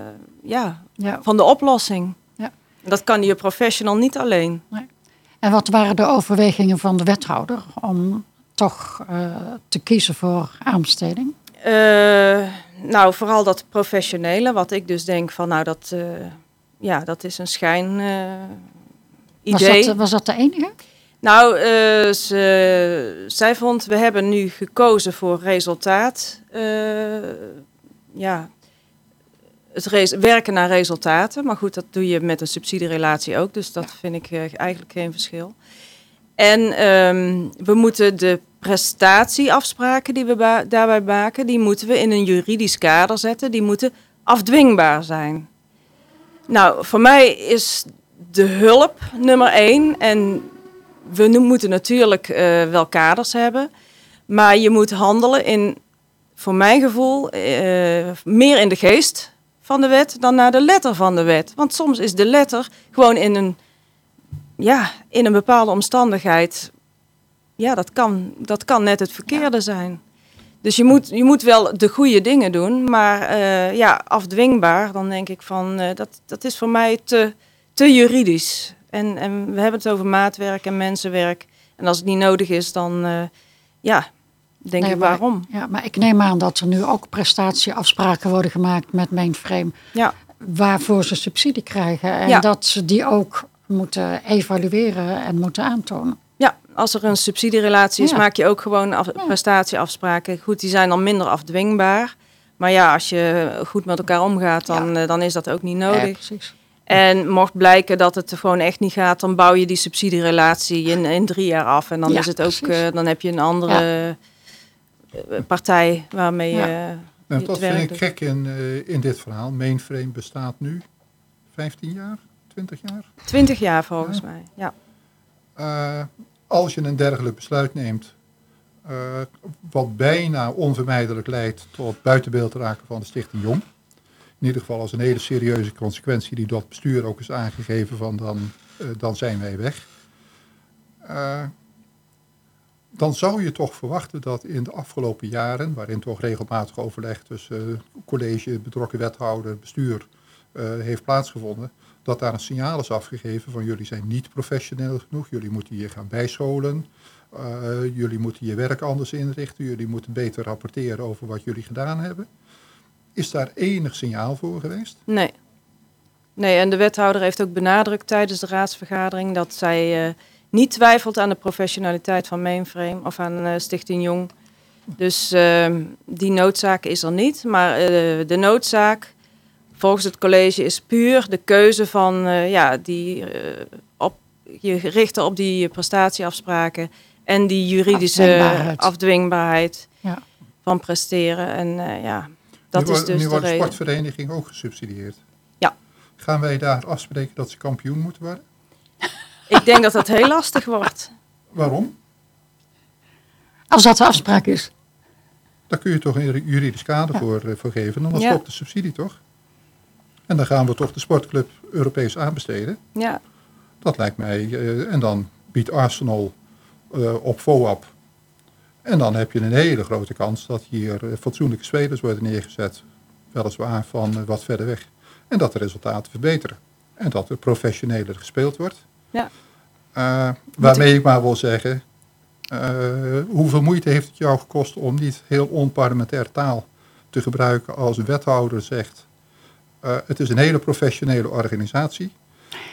ja, ja, van de oplossing. Ja. Dat kan die professional niet alleen. Nee. En wat waren de overwegingen van de wethouder om toch uh, te kiezen voor aanbesteding? Uh, nou, vooral dat professionele, wat ik dus denk van, nou, dat, ja, dat is een schijn idee. Was dat, was dat de enige? Nou, uh, ze, zij vond, we hebben nu gekozen voor resultaat. Uh, ja, het werken naar resultaten. Maar goed, dat doe je met een subsidierelatie ook. Dus dat vind ik uh, eigenlijk geen verschil. En um, we moeten de prestatieafspraken die we daarbij maken, die moeten we in een juridisch kader zetten. Die moeten afdwingbaar zijn. Nou, voor mij is de hulp nummer één. En we moeten natuurlijk uh, wel kaders hebben. Maar je moet handelen in, voor mijn gevoel, uh, meer in de geest van de wet dan naar de letter van de wet. Want soms is de letter gewoon in een, ja, in een bepaalde omstandigheid. Ja, dat kan, dat kan net het verkeerde ja. zijn. Dus je moet, je moet wel de goede dingen doen, maar uh, ja, afdwingbaar, dan denk ik van, dat, dat is voor mij te, te juridisch. En, en we hebben het over maatwerk en mensenwerk. En als het niet nodig is, dan uh, ja, denk nee, ik waarom. Ja, maar ik neem aan dat er nu ook prestatieafspraken worden gemaakt met Mainframe. Ja. Waarvoor ze subsidie krijgen. En ja. dat ze die ook moeten evalueren en moeten aantonen. Ja, als er een subsidierelatie is, ja. maak je ook gewoon af, prestatieafspraken. Goed, die zijn dan minder afdwingbaar. Maar ja, als je goed met elkaar omgaat, dan, uh, dan is dat ook niet nodig. Ja, precies. En mocht blijken dat het er gewoon echt niet gaat, dan bouw je die subsidierelatie in, in drie jaar af. En dan, ja, is het ook, uh, dan heb je een andere ja. partij waarmee ja. je. Nou, dat vind ik gek in, uh, in dit verhaal. Mainframe bestaat nu 15 jaar, 20 jaar? 20 jaar volgens mij, ja. Uh, als je een dergelijk besluit neemt, wat bijna onvermijdelijk leidt tot buitenbeeld raken van de Stichting Jong in ieder geval als een hele serieuze consequentie die het bestuur ook is aangegeven van dan, uh, dan zijn wij weg. Uh, dan zou je toch verwachten dat in de afgelopen jaren, waarin toch regelmatig overleg tussen uh, college, betrokken wethouder, bestuur heeft plaatsgevonden, dat daar een signaal is afgegeven van jullie zijn niet professioneel genoeg, jullie moeten je gaan bijscholen, jullie moeten je werk anders inrichten, jullie moeten beter rapporteren over wat jullie gedaan hebben. Is daar enig signaal voor geweest? Nee. Nee, en de wethouder heeft ook benadrukt tijdens de raadsvergadering dat zij uh, niet twijfelt aan de professionaliteit van Mainframe of aan uh, Stichting Jong. Dus uh, die noodzaak is er niet. Maar uh, de noodzaak volgens het college is puur de keuze van ja, die op, je richten op die prestatieafspraken en die juridische afdwingbaarheid, afdwingbaarheid ja. van presteren. En ja, dat nu, is dus nu wordt de sportvereniging ook gesubsidieerd. Ja. Gaan wij daar afspreken dat ze kampioen moeten worden? Ik denk dat dat heel lastig wordt. Waarom? Als dat de afspraak is. Daar kun je toch een juridisch kader voor, uh, voor geven. Dan Ja. stopt de subsidie toch? En dan gaan we toch de sportclub Europees aanbesteden. Ja, Dat lijkt mij. eh, en dan biedt Arsenal eh, op FOAP. En dan heb je een hele grote kans dat hier eh, fatsoenlijke spelers worden neergezet. Weliswaar van eh, wat verder weg. En dat de resultaten verbeteren. En dat er professioneler gespeeld wordt. Ja. Eh, waarmee ik maar wil zeggen, hoeveel moeite heeft het jou gekost om niet heel onparlementaire taal te gebruiken als een wethouder zegt, het is een hele professionele organisatie.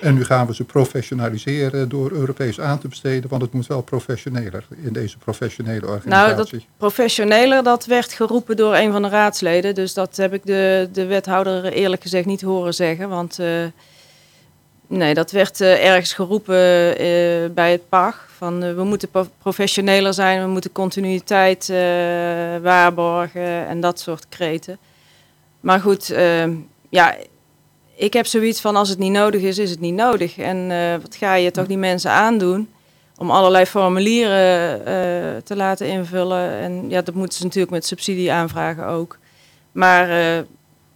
En nu gaan we ze professionaliseren door Europees aan te besteden, want het moet wel professioneler in deze professionele nou organisatie. dat professioneler, dat werd geroepen door een van de raadsleden. Dus dat heb ik de, de wethouder eerlijk gezegd niet horen zeggen. Want eh, nee, dat werd eh, ergens geroepen eh, bij het PAG. Van we moeten pro- professioneler zijn, we moeten continuïteit waarborgen en dat soort kreten. Maar goed, ja, ik heb zoiets van als het niet nodig is, is het niet nodig. En eh, wat ga je toch die mensen aandoen? Om allerlei formulieren eh, te laten invullen. En ja, dat moeten ze natuurlijk met subsidie aanvragen ook. Maar eh,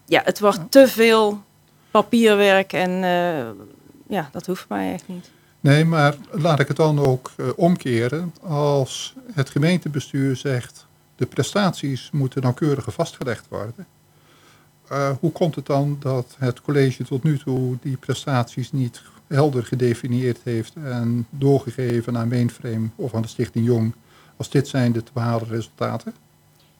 ja, het wordt te veel papierwerk en ja, dat hoeft mij echt niet. Nee, maar laat ik het dan ook omkeren. Als het gemeentebestuur zegt, de prestaties moeten nauwkeurig vastgelegd worden. Eh, hoe komt het dan dat het college tot nu toe die prestaties niet helder gedefinieerd heeft en doorgegeven aan Mainframe of aan de Stichting Jong als dit zijn de te behalen resultaten?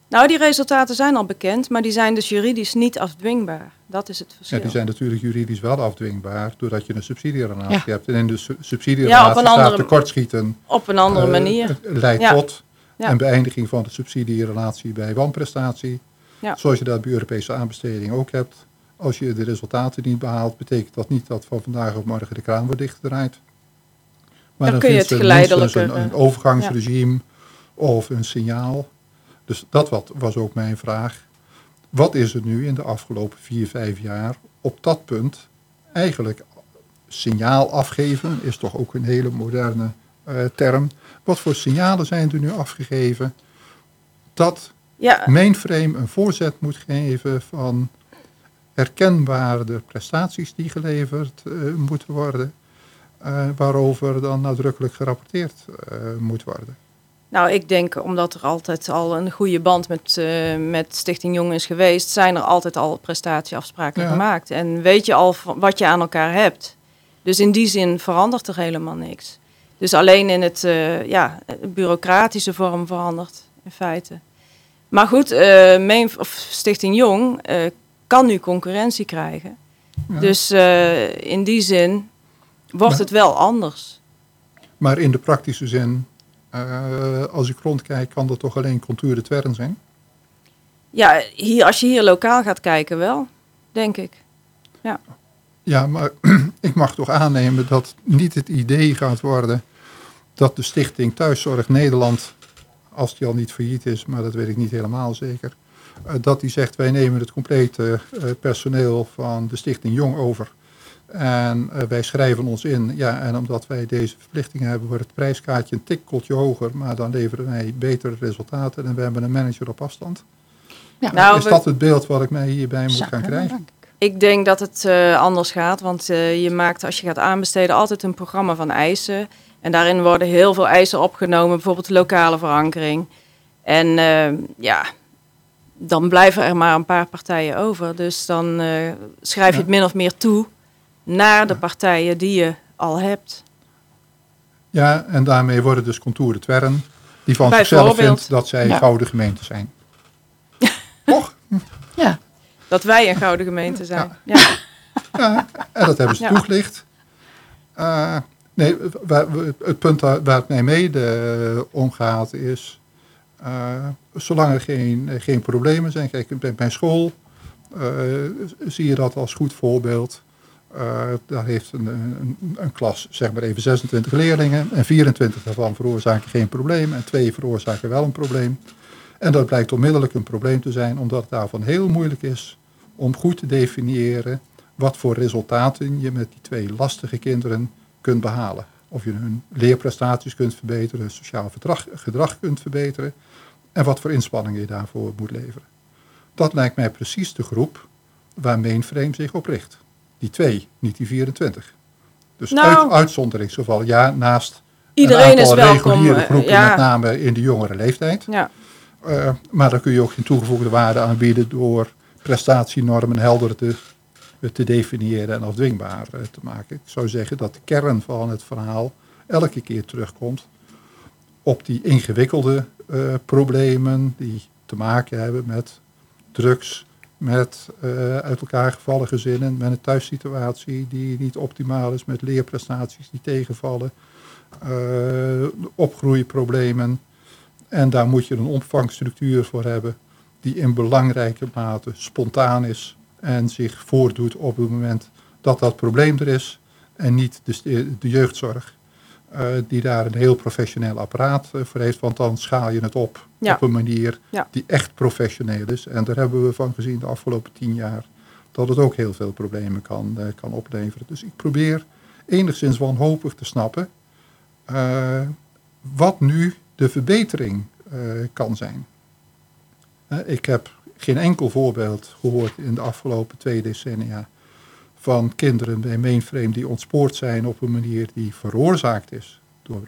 Nou, die resultaten zijn al bekend, maar die zijn dus juridisch niet afdwingbaar. Dat is het Ja, verschil. die zijn natuurlijk juridisch wel afdwingbaar doordat je een subsidierelatie Ja. hebt. En in de su- Ja, subsidierelatie staat tekortschieten Op een andere eh, manier. leidt Ja. tot Ja. een beëindiging van de subsidierelatie bij wanprestatie. Ja. Zoals je dat bij Europese aanbesteding ook hebt. Als je de resultaten niet behaalt, betekent dat niet dat van vandaag op morgen de kraan wordt dichtgedraaid. Maar Dan dan, kun je het geleidelijker, een, een eh, overgangsregime of een signaal. Dus dat wat, was ook mijn vraag. Wat is er nu in de afgelopen vier, vijf jaar op dat punt eigenlijk signaal afgeven, is toch ook een hele moderne eh, term. Wat voor signalen zijn er nu afgegeven dat Ja, mainframe een voorzet moet geven van herkenbare prestaties die geleverd eh, moeten worden, eh, waarover dan nadrukkelijk gerapporteerd eh, moet worden. Nou, ik denk omdat er altijd al een goede band met, met Stichting Jong is geweest, zijn er altijd al prestatieafspraken Ja. gemaakt. En weet je al wat je aan elkaar hebt. Dus in die zin verandert er helemaal niks. Dus alleen in het ja, bureaucratische vorm verandert in feite. Maar goed, eh, Main, of Stichting Jong eh, kan nu concurrentie krijgen. Ja. Dus eh, in die zin wordt Maar- het wel anders. Maar in de praktische zin, als ik rondkijk, kan dat toch alleen contour de Twern zijn? Ja, hier, als je hier lokaal gaat kijken wel, denk ik. Ja, maar ik mag toch aannemen dat niet het idee gaat worden dat de stichting Thuiszorg Nederland, als die al niet failliet is, maar dat weet ik niet helemaal zeker, eh, dat die zegt wij nemen het complete eh, personeel van de stichting Jong over. En eh, wij schrijven ons in. Ja, en omdat wij deze verplichtingen hebben, wordt het prijskaartje een tikkeltje hoger, maar dan leveren wij betere resultaten en we hebben een manager op afstand. Ja, Nou, is we- dat het beeld wat ik mij hierbij moet gaan krijgen? ik. Ik denk dat het eh, anders gaat, want eh, je maakt als je gaat aanbesteden altijd een programma van eisen. En daarin worden heel veel eisen opgenomen, bijvoorbeeld lokale verankering. En eh, ja, dan blijven er maar een paar partijen over. Dus dan eh, schrijf je Ja. het min of meer toe naar de partijen die je al hebt. Ja, en daarmee worden dus contouren Twern, die van zichzelf Bijvoorbeeld. vindt dat zij Ja. gouden gemeente zijn. Toch? Ja, Dat wij een gouden gemeente zijn. Ja. Ja, en dat hebben ze Ja. toegelicht. Eh, nee, het punt waar het mij mede eh, om gaat is, eh, zolang er geen, geen problemen zijn, kijk bij mijn school eh, zie je dat als goed voorbeeld. Daar heeft een, een, een klas, zeg maar even 26 leerlingen en 24 daarvan veroorzaken geen probleem en twee veroorzaken wel een probleem. En dat blijkt onmiddellijk een probleem te zijn, omdat het daarvan heel moeilijk is om goed te definiëren wat voor resultaten je met die twee lastige kinderen kunt behalen. of je hun leerprestaties kunt verbeteren, sociaal gedrag, gedrag kunt verbeteren en wat voor inspanningen je daarvoor moet leveren. Dat lijkt mij precies de groep waar mainframe zich op richt. Die twee, niet die 24. Dus Nou. uit, uitzonderingsgevallen, ja, naast Iedereen een is aantal welkom. reguliere eh, groepen, ja. met name in de jongere leeftijd. Ja. Eh, maar daar kun je ook geen toegevoegde waarde aanbieden door prestatienormen helder te, te definiëren en afdwingbaar eh, te maken. Ik zou zeggen dat de kern van het verhaal elke keer terugkomt op die ingewikkelde eh, problemen die te maken hebben met drugs, met eh, uit elkaar gevallen gezinnen, met een thuissituatie die niet optimaal is, met leerprestaties die tegenvallen, opgroeiproblemen. En daar moet je een omvangstructuur voor hebben die in belangrijke mate spontaan is en zich voordoet op het moment dat dat probleem er is en niet de, st- de jeugdzorg. eh, die daar een heel professioneel apparaat eh, voor heeft, want dan schaal je het op Ja. op een manier Ja. die echt professioneel is. En daar hebben we van gezien de afgelopen tien jaar dat het ook heel veel problemen kan, eh, kan opleveren. Dus ik probeer enigszins wanhopig te snappen eh, wat nu de verbetering eh, kan zijn. Eh, ik heb geen enkel voorbeeld gehoord in de afgelopen twee decennia van kinderen bij mainframe die ontspoord zijn op een manier die veroorzaakt is door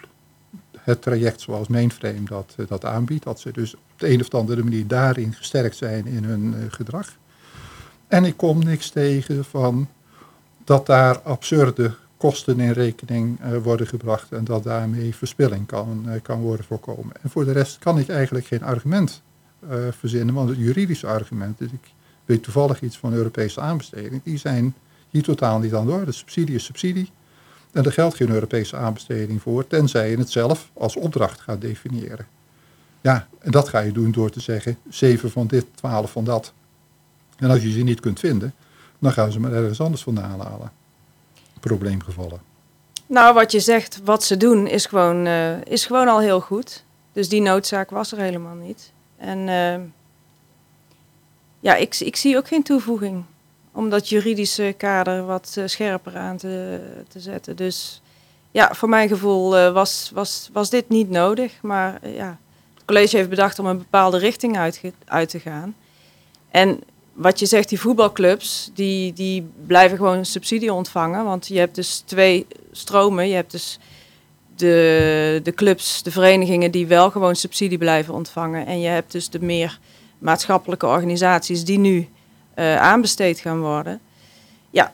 het traject zoals mainframe dat, eh, dat aanbiedt. Dat ze dus op de een of andere manier daarin gesterkt zijn in hun eh, gedrag. En ik kom niks tegen van dat daar absurde kosten in rekening eh, worden gebracht en dat daarmee verspilling kan, kan worden voorkomen. En voor de rest kan ik eigenlijk geen argument eh, verzinnen, want het juridische argument, dus ik weet toevallig iets van Europese aanbesteding, die zijn hier totaal niet aan de orde. Subsidie is subsidie en er geldt geen Europese aanbesteding voor, tenzij je het zelf als opdracht gaat definiëren. Ja, en dat ga je doen door te zeggen, zeven van dit, twaalf van dat. En als je ze niet kunt vinden, dan gaan ze maar ergens anders vandaan halen. Probleemgevallen. Nou, wat je zegt, wat ze doen, is gewoon, eh, is gewoon al heel goed. Dus die noodzaak was er helemaal niet. En eh, ja, ik, ik zie ook geen toevoeging om dat juridische kader wat eh, scherper aan te, te zetten. Dus ja, voor mijn gevoel eh, was, was, was dit niet nodig. Maar eh, ja, het college heeft bedacht om een bepaalde richting uit, uit te gaan. En wat je zegt, die voetbalclubs, die, die blijven gewoon subsidie ontvangen. Want je hebt dus twee stromen. Je hebt dus de, de clubs, de verenigingen die wel gewoon subsidie blijven ontvangen. En je hebt dus de meer maatschappelijke organisaties die nu eh, aanbesteed gaan worden. Ja,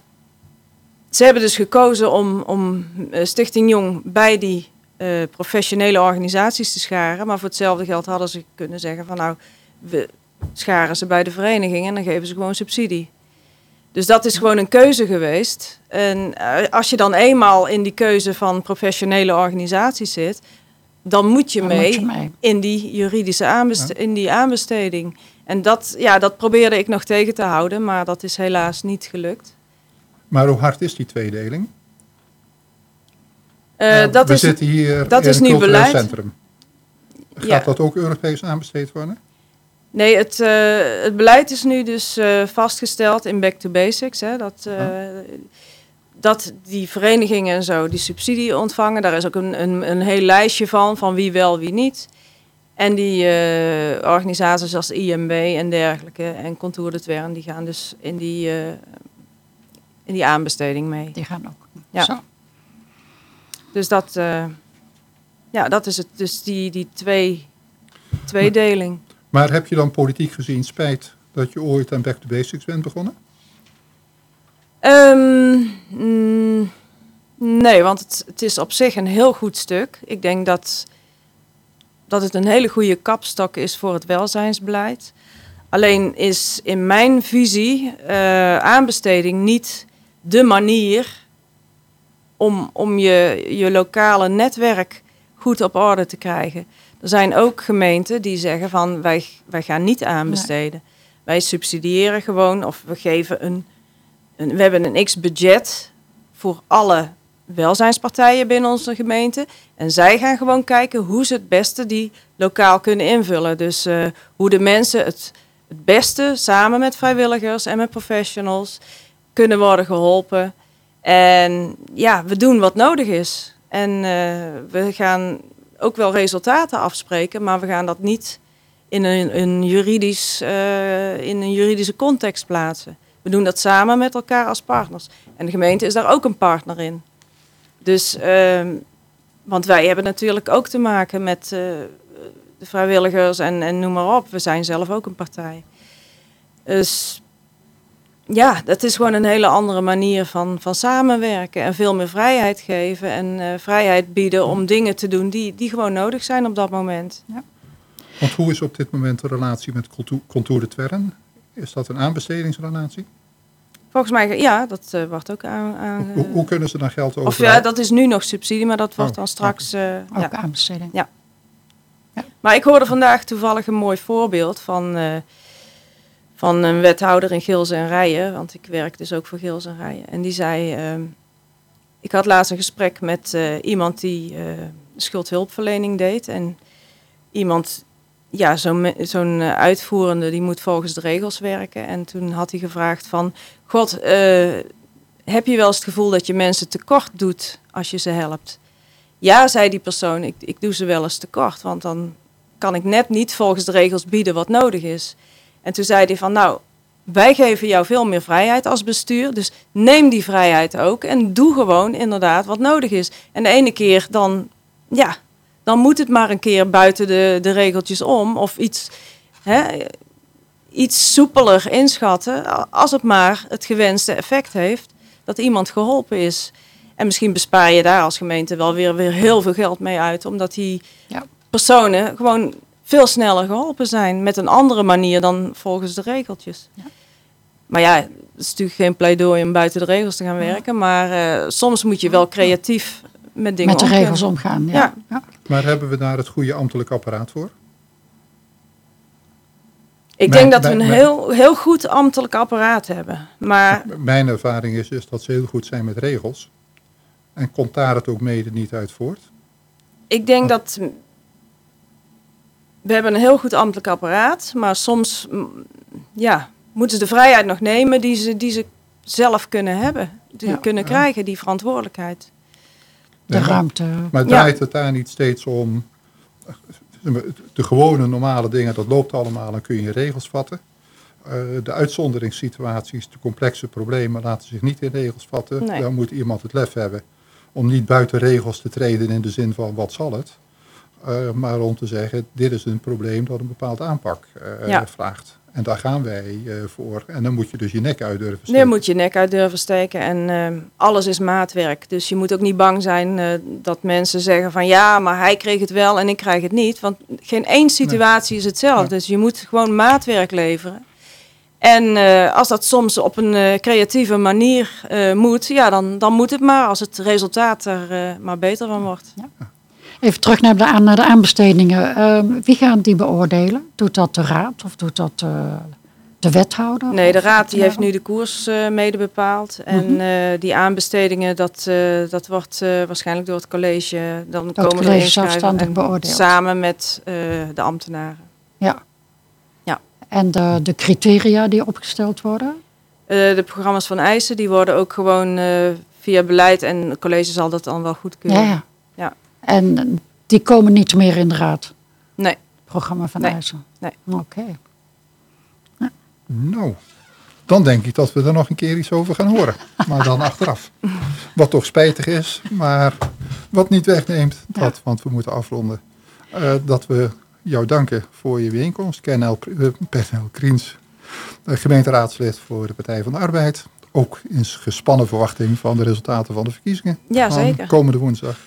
ze hebben dus gekozen om, om eh, Stichting Jong bij die eh, professionele organisaties te scharen. Maar voor hetzelfde geld hadden ze kunnen zeggen van nou, we scharen ze bij de vereniging en dan geven ze gewoon subsidie. Dus dat is gewoon een keuze geweest. En eh, als je dan eenmaal in die keuze van professionele organisaties zit, dan moet je, Dan mee, moet je mee. in die juridische aanbeste- in die aanbesteding. En dat, ja, dat probeerde ik nog tegen te houden, maar dat is helaas niet gelukt. Maar hoe hard is die tweedeling? Eh, Nou, dat we is, zitten hier dat in is nu cultureel beleid. centrum. Gaat Ja. dat ook Europees aanbesteed worden? Nee, het, eh, het beleid is nu dus eh, vastgesteld in Back to Basics. Hè, dat, eh, dat die verenigingen en zo die subsidie ontvangen. Daar is ook een, een, een heel lijstje van, van wie wel, wie niet. En die eh, organisaties als IMB en dergelijke en Contour de Twern, die gaan dus in die, eh, in die aanbesteding mee. Die gaan ook. Ja. Zo. Dus dat, eh, ja, dat is het. Dus die, die twee, tweedeling. Maar heb je dan politiek gezien spijt dat je ooit aan Back to Basics bent begonnen? Ehm, mm, nee, want het, het is op zich een heel goed stuk. Ik denk dat, dat het een hele goede kapstok is voor het welzijnsbeleid. Alleen is in mijn visie eh, aanbesteding niet de manier om, om je, je lokale netwerk goed op orde te krijgen. Er zijn ook gemeenten die zeggen van wij, wij gaan niet aanbesteden. Wij subsidiëren gewoon of we geven een, een we hebben een x-budget voor alle welzijnspartijen binnen onze gemeente. En zij gaan gewoon kijken hoe ze het beste die lokaal kunnen invullen. Dus eh, hoe de mensen het, het beste samen met vrijwilligers en met professionals kunnen worden geholpen. En ja, we doen wat nodig is. En we gaan ook wel resultaten afspreken, maar we gaan dat niet in een, een, juridisch, in een juridische context plaatsen. We doen dat samen met elkaar als partners. En de gemeente is daar ook een partner in. Dus, ehm, want wij hebben natuurlijk ook te maken met uh, de vrijwilligers en, en noem maar op. We zijn zelf ook een partij. Dus ja, dat is gewoon een hele andere manier van, van samenwerken en veel meer vrijheid geven en uh, vrijheid bieden om dingen te doen die, die gewoon nodig zijn op dat moment. Ja. Want hoe is op dit moment de relatie met Contour de Twern? Is dat een aanbestedingsrelatie? Volgens mij, ja, dat uh, wordt ook aan... aan hoe, hoe, kunnen ze dan geld over? Of ja, dat is nu nog subsidie, maar dat wordt oh, dan straks... Uh, ook ja. aanbesteding. Ja. ja. Maar ik hoorde vandaag toevallig een mooi voorbeeld van, uh, van een wethouder in Gils en Rijen. Want ik werk dus ook voor Gils en Rijen. En die zei... Ehm, ik had laatst een gesprek met iemand die schuldhulpverlening deed. En iemand ja, zo'n zo'n eh, uitvoerende die moet volgens de regels werken. En toen had hij gevraagd van, god, heb je wel eens het gevoel dat je mensen tekort doet als je ze helpt? Ja, zei die persoon, ik, ik doe ze wel eens tekort, want dan kan ik net niet volgens de regels bieden wat nodig is. En toen zei hij van, nou, wij geven jou veel meer vrijheid als bestuur, dus neem die vrijheid ook en doe gewoon inderdaad wat nodig is. En de ene keer dan, ja, dan moet het maar een keer buiten de, de regeltjes om of iets, hè, iets soepeler inschatten als het maar het gewenste effect heeft dat iemand geholpen is. En misschien bespaar je daar als gemeente wel weer, weer heel veel geld mee uit, omdat die ja. personen gewoon veel sneller geholpen zijn met een andere manier dan volgens de regeltjes. Ja. Maar ja, het is natuurlijk geen pleidooi om buiten de regels te gaan werken, maar uh, soms moet je wel creatief met dingen Met de regels omgaan, ja. ja. Maar hebben we daar het goede ambtelijk apparaat voor? Ik denk dat we een heel, heel goed ambtelijk apparaat hebben. Maar... Mijn ervaring is, is dat ze heel goed zijn met regels. En komt daar het ook mede niet uit voort? Ik denk dat... We hebben een heel goed ambtelijk apparaat. Maar soms ja, moeten ze de vrijheid nog nemen die ze, die ze zelf kunnen hebben. Die kunnen krijgen, die verantwoordelijkheid de ruimte. Maar draait het daar niet steeds om de gewone normale dingen, dat loopt allemaal en kun je regels vatten. Uh, de uitzonderingssituaties, de complexe problemen laten zich niet in regels vatten. Nee. Daar moet iemand het lef hebben om niet buiten regels te treden in de zin van wat zal het. Uh, maar om te zeggen, dit is een probleem dat een bepaald aanpak uh, vraagt. En daar gaan wij uh, voor. En dan moet je dus je nek uit durven steken. Dan moet je nek uit durven steken. En uh, alles is maatwerk. Dus je moet ook niet bang zijn uh, dat mensen zeggen van ja, maar hij kreeg het wel en ik krijg het niet. Want geen één situatie is hetzelfde. Dus je moet gewoon maatwerk leveren. En als dat soms op een creatieve manier moet, ja, dan, dan moet het maar als het resultaat er maar beter van wordt. Ja. Even terug naar de, naar de aanbestedingen. Uh, wie gaat die beoordelen? Doet dat de raad of doet dat uh, de wethouder? Nee, de raad die heeft nu de koers uh, mede bepaald. En mm -hmm. die aanbestedingen, dat, dat wordt waarschijnlijk door het college. Dan dat komen er zelfstandig beoordeeld. Samen met de ambtenaren. Ja. ja. En de, de criteria die opgesteld worden? de programma's van eisen, die worden ook gewoon via beleid. En het college zal dat dan wel goedkeuren. Ja, ja. En die komen niet meer in de raad? Nee. Programma van nee. IJssel? Nee. Oké. Ja. Nou, dan denk ik dat we er nog een keer iets over gaan horen. Maar dan achteraf. Wat toch spijtig is, maar wat niet wegneemt, dat, want we moeten afronden. Uh, dat we jou danken voor je bijeenkomst. Kernel uh, Kriens, gemeenteraadslid voor de Partij van de Arbeid. Ook in gespannen verwachting van de resultaten van de verkiezingen. Ja, zeker. Komende woensdag.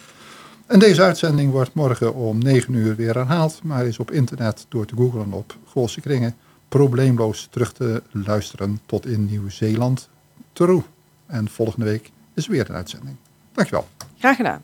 En deze uitzending wordt morgen om 9 uur weer herhaald, maar is op internet door te googlen op Goolse Kringen probleemloos terug te luisteren tot in Nieuw-Zeeland. True. En volgende week is weer een uitzending. Dankjewel. Graag gedaan.